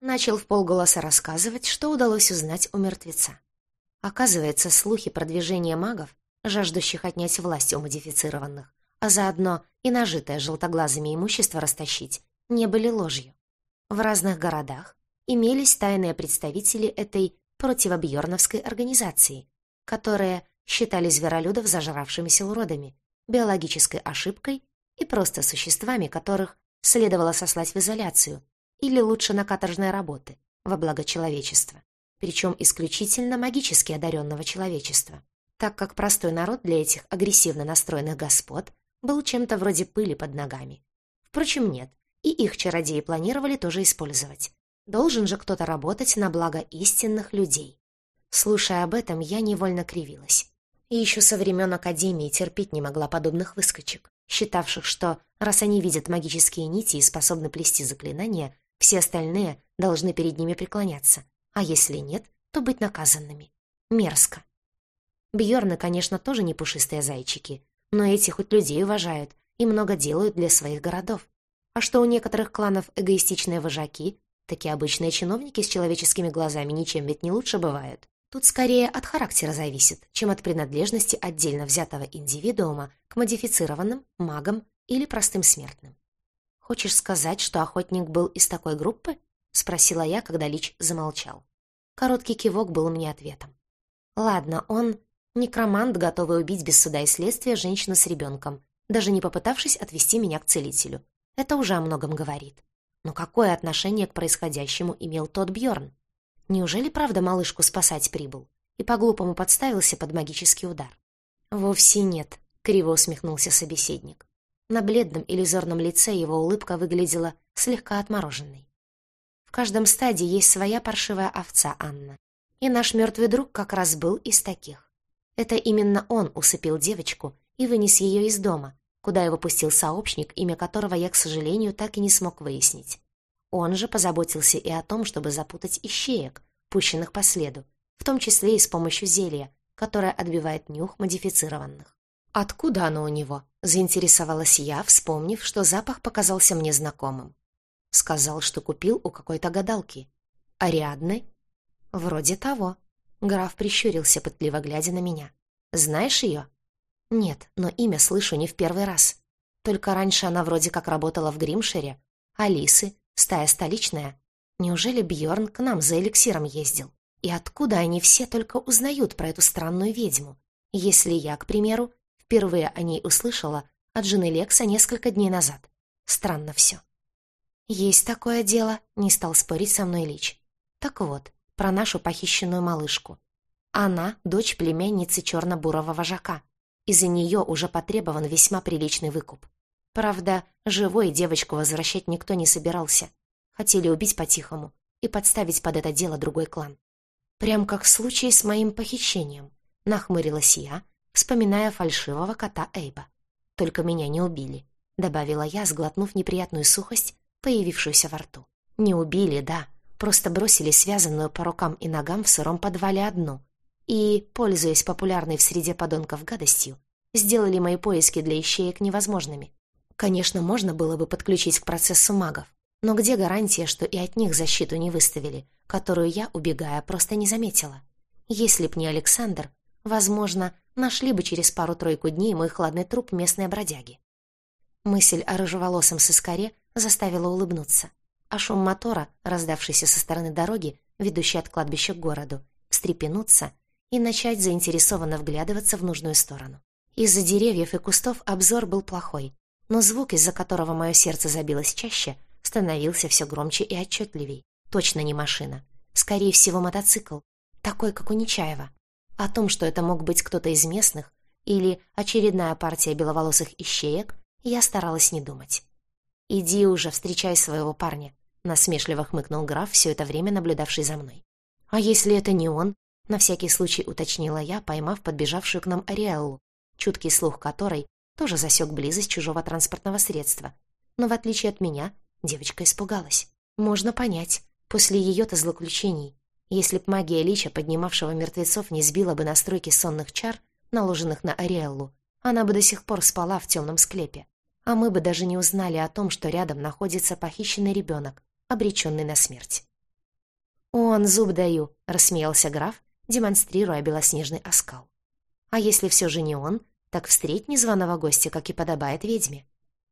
начал в полголоса рассказывать, что удалось узнать у мертвеца. Оказывается, слухи про движение магов, жаждущих отнять власть у модифицированных, а заодно и нажитое желтоглазыми имущество растащить, не были ложью. В разных городах имелись тайные представители этой противобьерновской организации, которые считали зверолюдов зажравшимися уродами, биологической ошибкой и просто существами, которых следовало сослать в изоляцию или лучше на каторжные работы во благо человечества, причем исключительно магически одаренного человечества, так как простой народ для этих агрессивно настроенных господ был чем-то вроде пыли под ногами. Впрочем, нет, и их чародеи планировали тоже использовать. Должен же кто-то работать на благо истинных людей. Слушая об этом, я невольно кривилась. И еще со времен Академии терпеть не могла подобных выскочек, считавших, что раз они видят магические нити и способны плести заклинания, все остальные должны перед ними преклоняться, а если нет, то быть наказанными. Мерзко. Бьорны, конечно, тоже не пушистые зайчики, но эти хоть людей уважают и много делают для своих городов. А что у некоторых кланов эгоистичные вожаки, Такие обычные чиновники с человеческими глазами ничем ведь не лучше бывают. Тут скорее от характера зависит, чем от принадлежности отдельно взятого индивидуума к модифицированным, магам или простым смертным. «Хочешь сказать, что охотник был из такой группы?» — спросила я, когда Лич замолчал. Короткий кивок был мне ответом. «Ладно, он некромант, готовый убить без суда и следствия женщину с ребенком, даже не попытавшись отвести меня к целителю. Это уже о многом говорит. Но какое отношение к происходящему имел тот Бьорн? Неужели правда малышку спасать прибыл? И по-глупому подставился под магический удар? Вовсе нет, криво усмехнулся собеседник. На бледном иллюзорном лице его улыбка выглядела слегка отмороженной. В каждом стаде есть своя паршивая овца, Анна. И наш мертвый друг как раз был из таких. Это именно он усыпил девочку и вынес ее из дома, куда его пустил сообщник, имя которого я, к сожалению, так и не смог выяснить. Он же позаботился и о том, чтобы запутать ищеек, пущенных по следу, в том числе и с помощью зелья, которое отбивает нюх модифицированных. «Откуда оно у него?» — заинтересовалась я, вспомнив, что запах показался мне знакомым. Сказал, что купил у какой-то гадалки. «Ариадны?» «Вроде того». Граф прищурился, пытливо глядя на меня. «Знаешь ее?» Нет, но имя слышу не в первый раз. Только раньше она вроде как работала в Гримшире. Алисы, стая столичная. Неужели Бьорн к нам за эликсиром ездил? И откуда они все только узнают про эту странную ведьму? Если я, к примеру, впервые о ней услышала от жены Лекса несколько дней назад. Странно все. «Есть такое дело», — не стал спорить со мной Лич. «Так вот, про нашу похищенную малышку. Она — дочь племянницы черно-бурого вожака. Из-за нее уже потребован весьма приличный выкуп. Правда, живой девочку возвращать никто не собирался. Хотели убить по-тихому и подставить под это дело другой клан. Прям как в случае с моим похищением. Нахмурилась я, вспоминая фальшивого кота Эйба. Только меня не убили, добавила я, сглотнув неприятную сухость, появившуюся во рту. Не убили, да, просто бросили связанную по рукам и ногам в сыром подвале одну, и, пользуясь популярной в среде подонков гадостью, сделали мои поиски для ищеек невозможными. Конечно, можно было бы подключить к процессу магов, но где гарантия, что и от них защиту не выставили, которую я, убегая, просто не заметила? Если б не Александр, возможно, нашли бы через пару-тройку дней мой хладный труп местные бродяги. Мысль о рыжеволосом сыскаре заставила улыбнуться, а шум мотора, раздавшийся со стороны дороги, ведущей от кладбища к городу, встрепенуться и начать заинтересованно вглядываться в нужную сторону. Из-за деревьев и кустов обзор был плохой, но звук, из-за которого мое сердце забилось чаще, становился все громче и отчетливей. Точно не машина. Скорее всего, мотоцикл. Такой, как у Нечаева. О том, что это мог быть кто-то из местных или очередная партия беловолосых ищеек, я старалась не думать. «Иди уже, встречай своего парня», — насмешливо хмыкнул граф, все это время наблюдавший за мной. «А если это не он?» На всякий случай уточнила я, поймав подбежавшую к нам Ариэллу, чуткий слух которой тоже засек близость чужого транспортного средства. Но в отличие от меня, девочка испугалась. Можно понять, после ее-то злоключений, если б магия Лича, поднимавшего мертвецов, не сбила бы настройки сонных чар, наложенных на Ариэллу, она бы до сих пор спала в темном склепе. А мы бы даже не узнали о том, что рядом находится похищенный ребенок, обреченный на смерть. «Он, зуб даю», — рассмеялся граф, демонстрируя белоснежный оскал. А если все же не он, так встреть незваного гостя, как и подобает ведьме.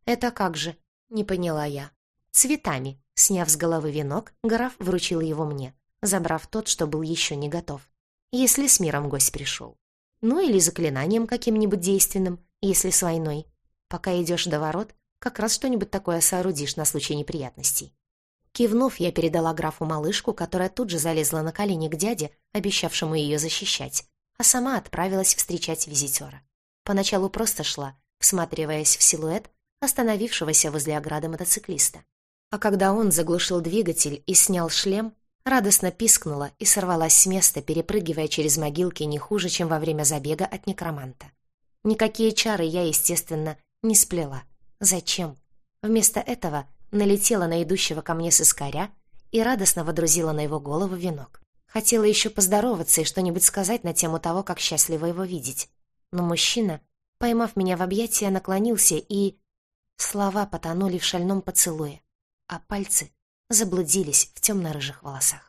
Это как же? Не поняла я. Цветами. Сняв с головы венок, граф вручил его мне, забрав тот, что был еще не готов. Если с миром гость пришел. Ну или заклинанием каким-нибудь действенным, если с войной. Пока идешь до ворот, как раз что-нибудь такое соорудишь на случай неприятностей. Кивнув, я передала графу малышку, которая тут же залезла на колени к дяде, обещавшему ее защищать, а сама отправилась встречать визитера. Поначалу просто шла, всматриваясь в силуэт остановившегося возле ограды мотоциклиста. А когда он заглушил двигатель и снял шлем, радостно пискнула и сорвалась с места, перепрыгивая через могилки не хуже, чем во время забега от некроманта. Никакие чары я, естественно, не сплела. Зачем? Вместо этого налетела на идущего ко мне сыскаря и радостно водрузила на его голову венок. Хотела еще поздороваться и что-нибудь сказать на тему того, как счастливо его видеть. Но мужчина, поймав меня в объятия, наклонился и... Слова потонули в шальном поцелуе, а пальцы заблудились в темно-рыжих волосах.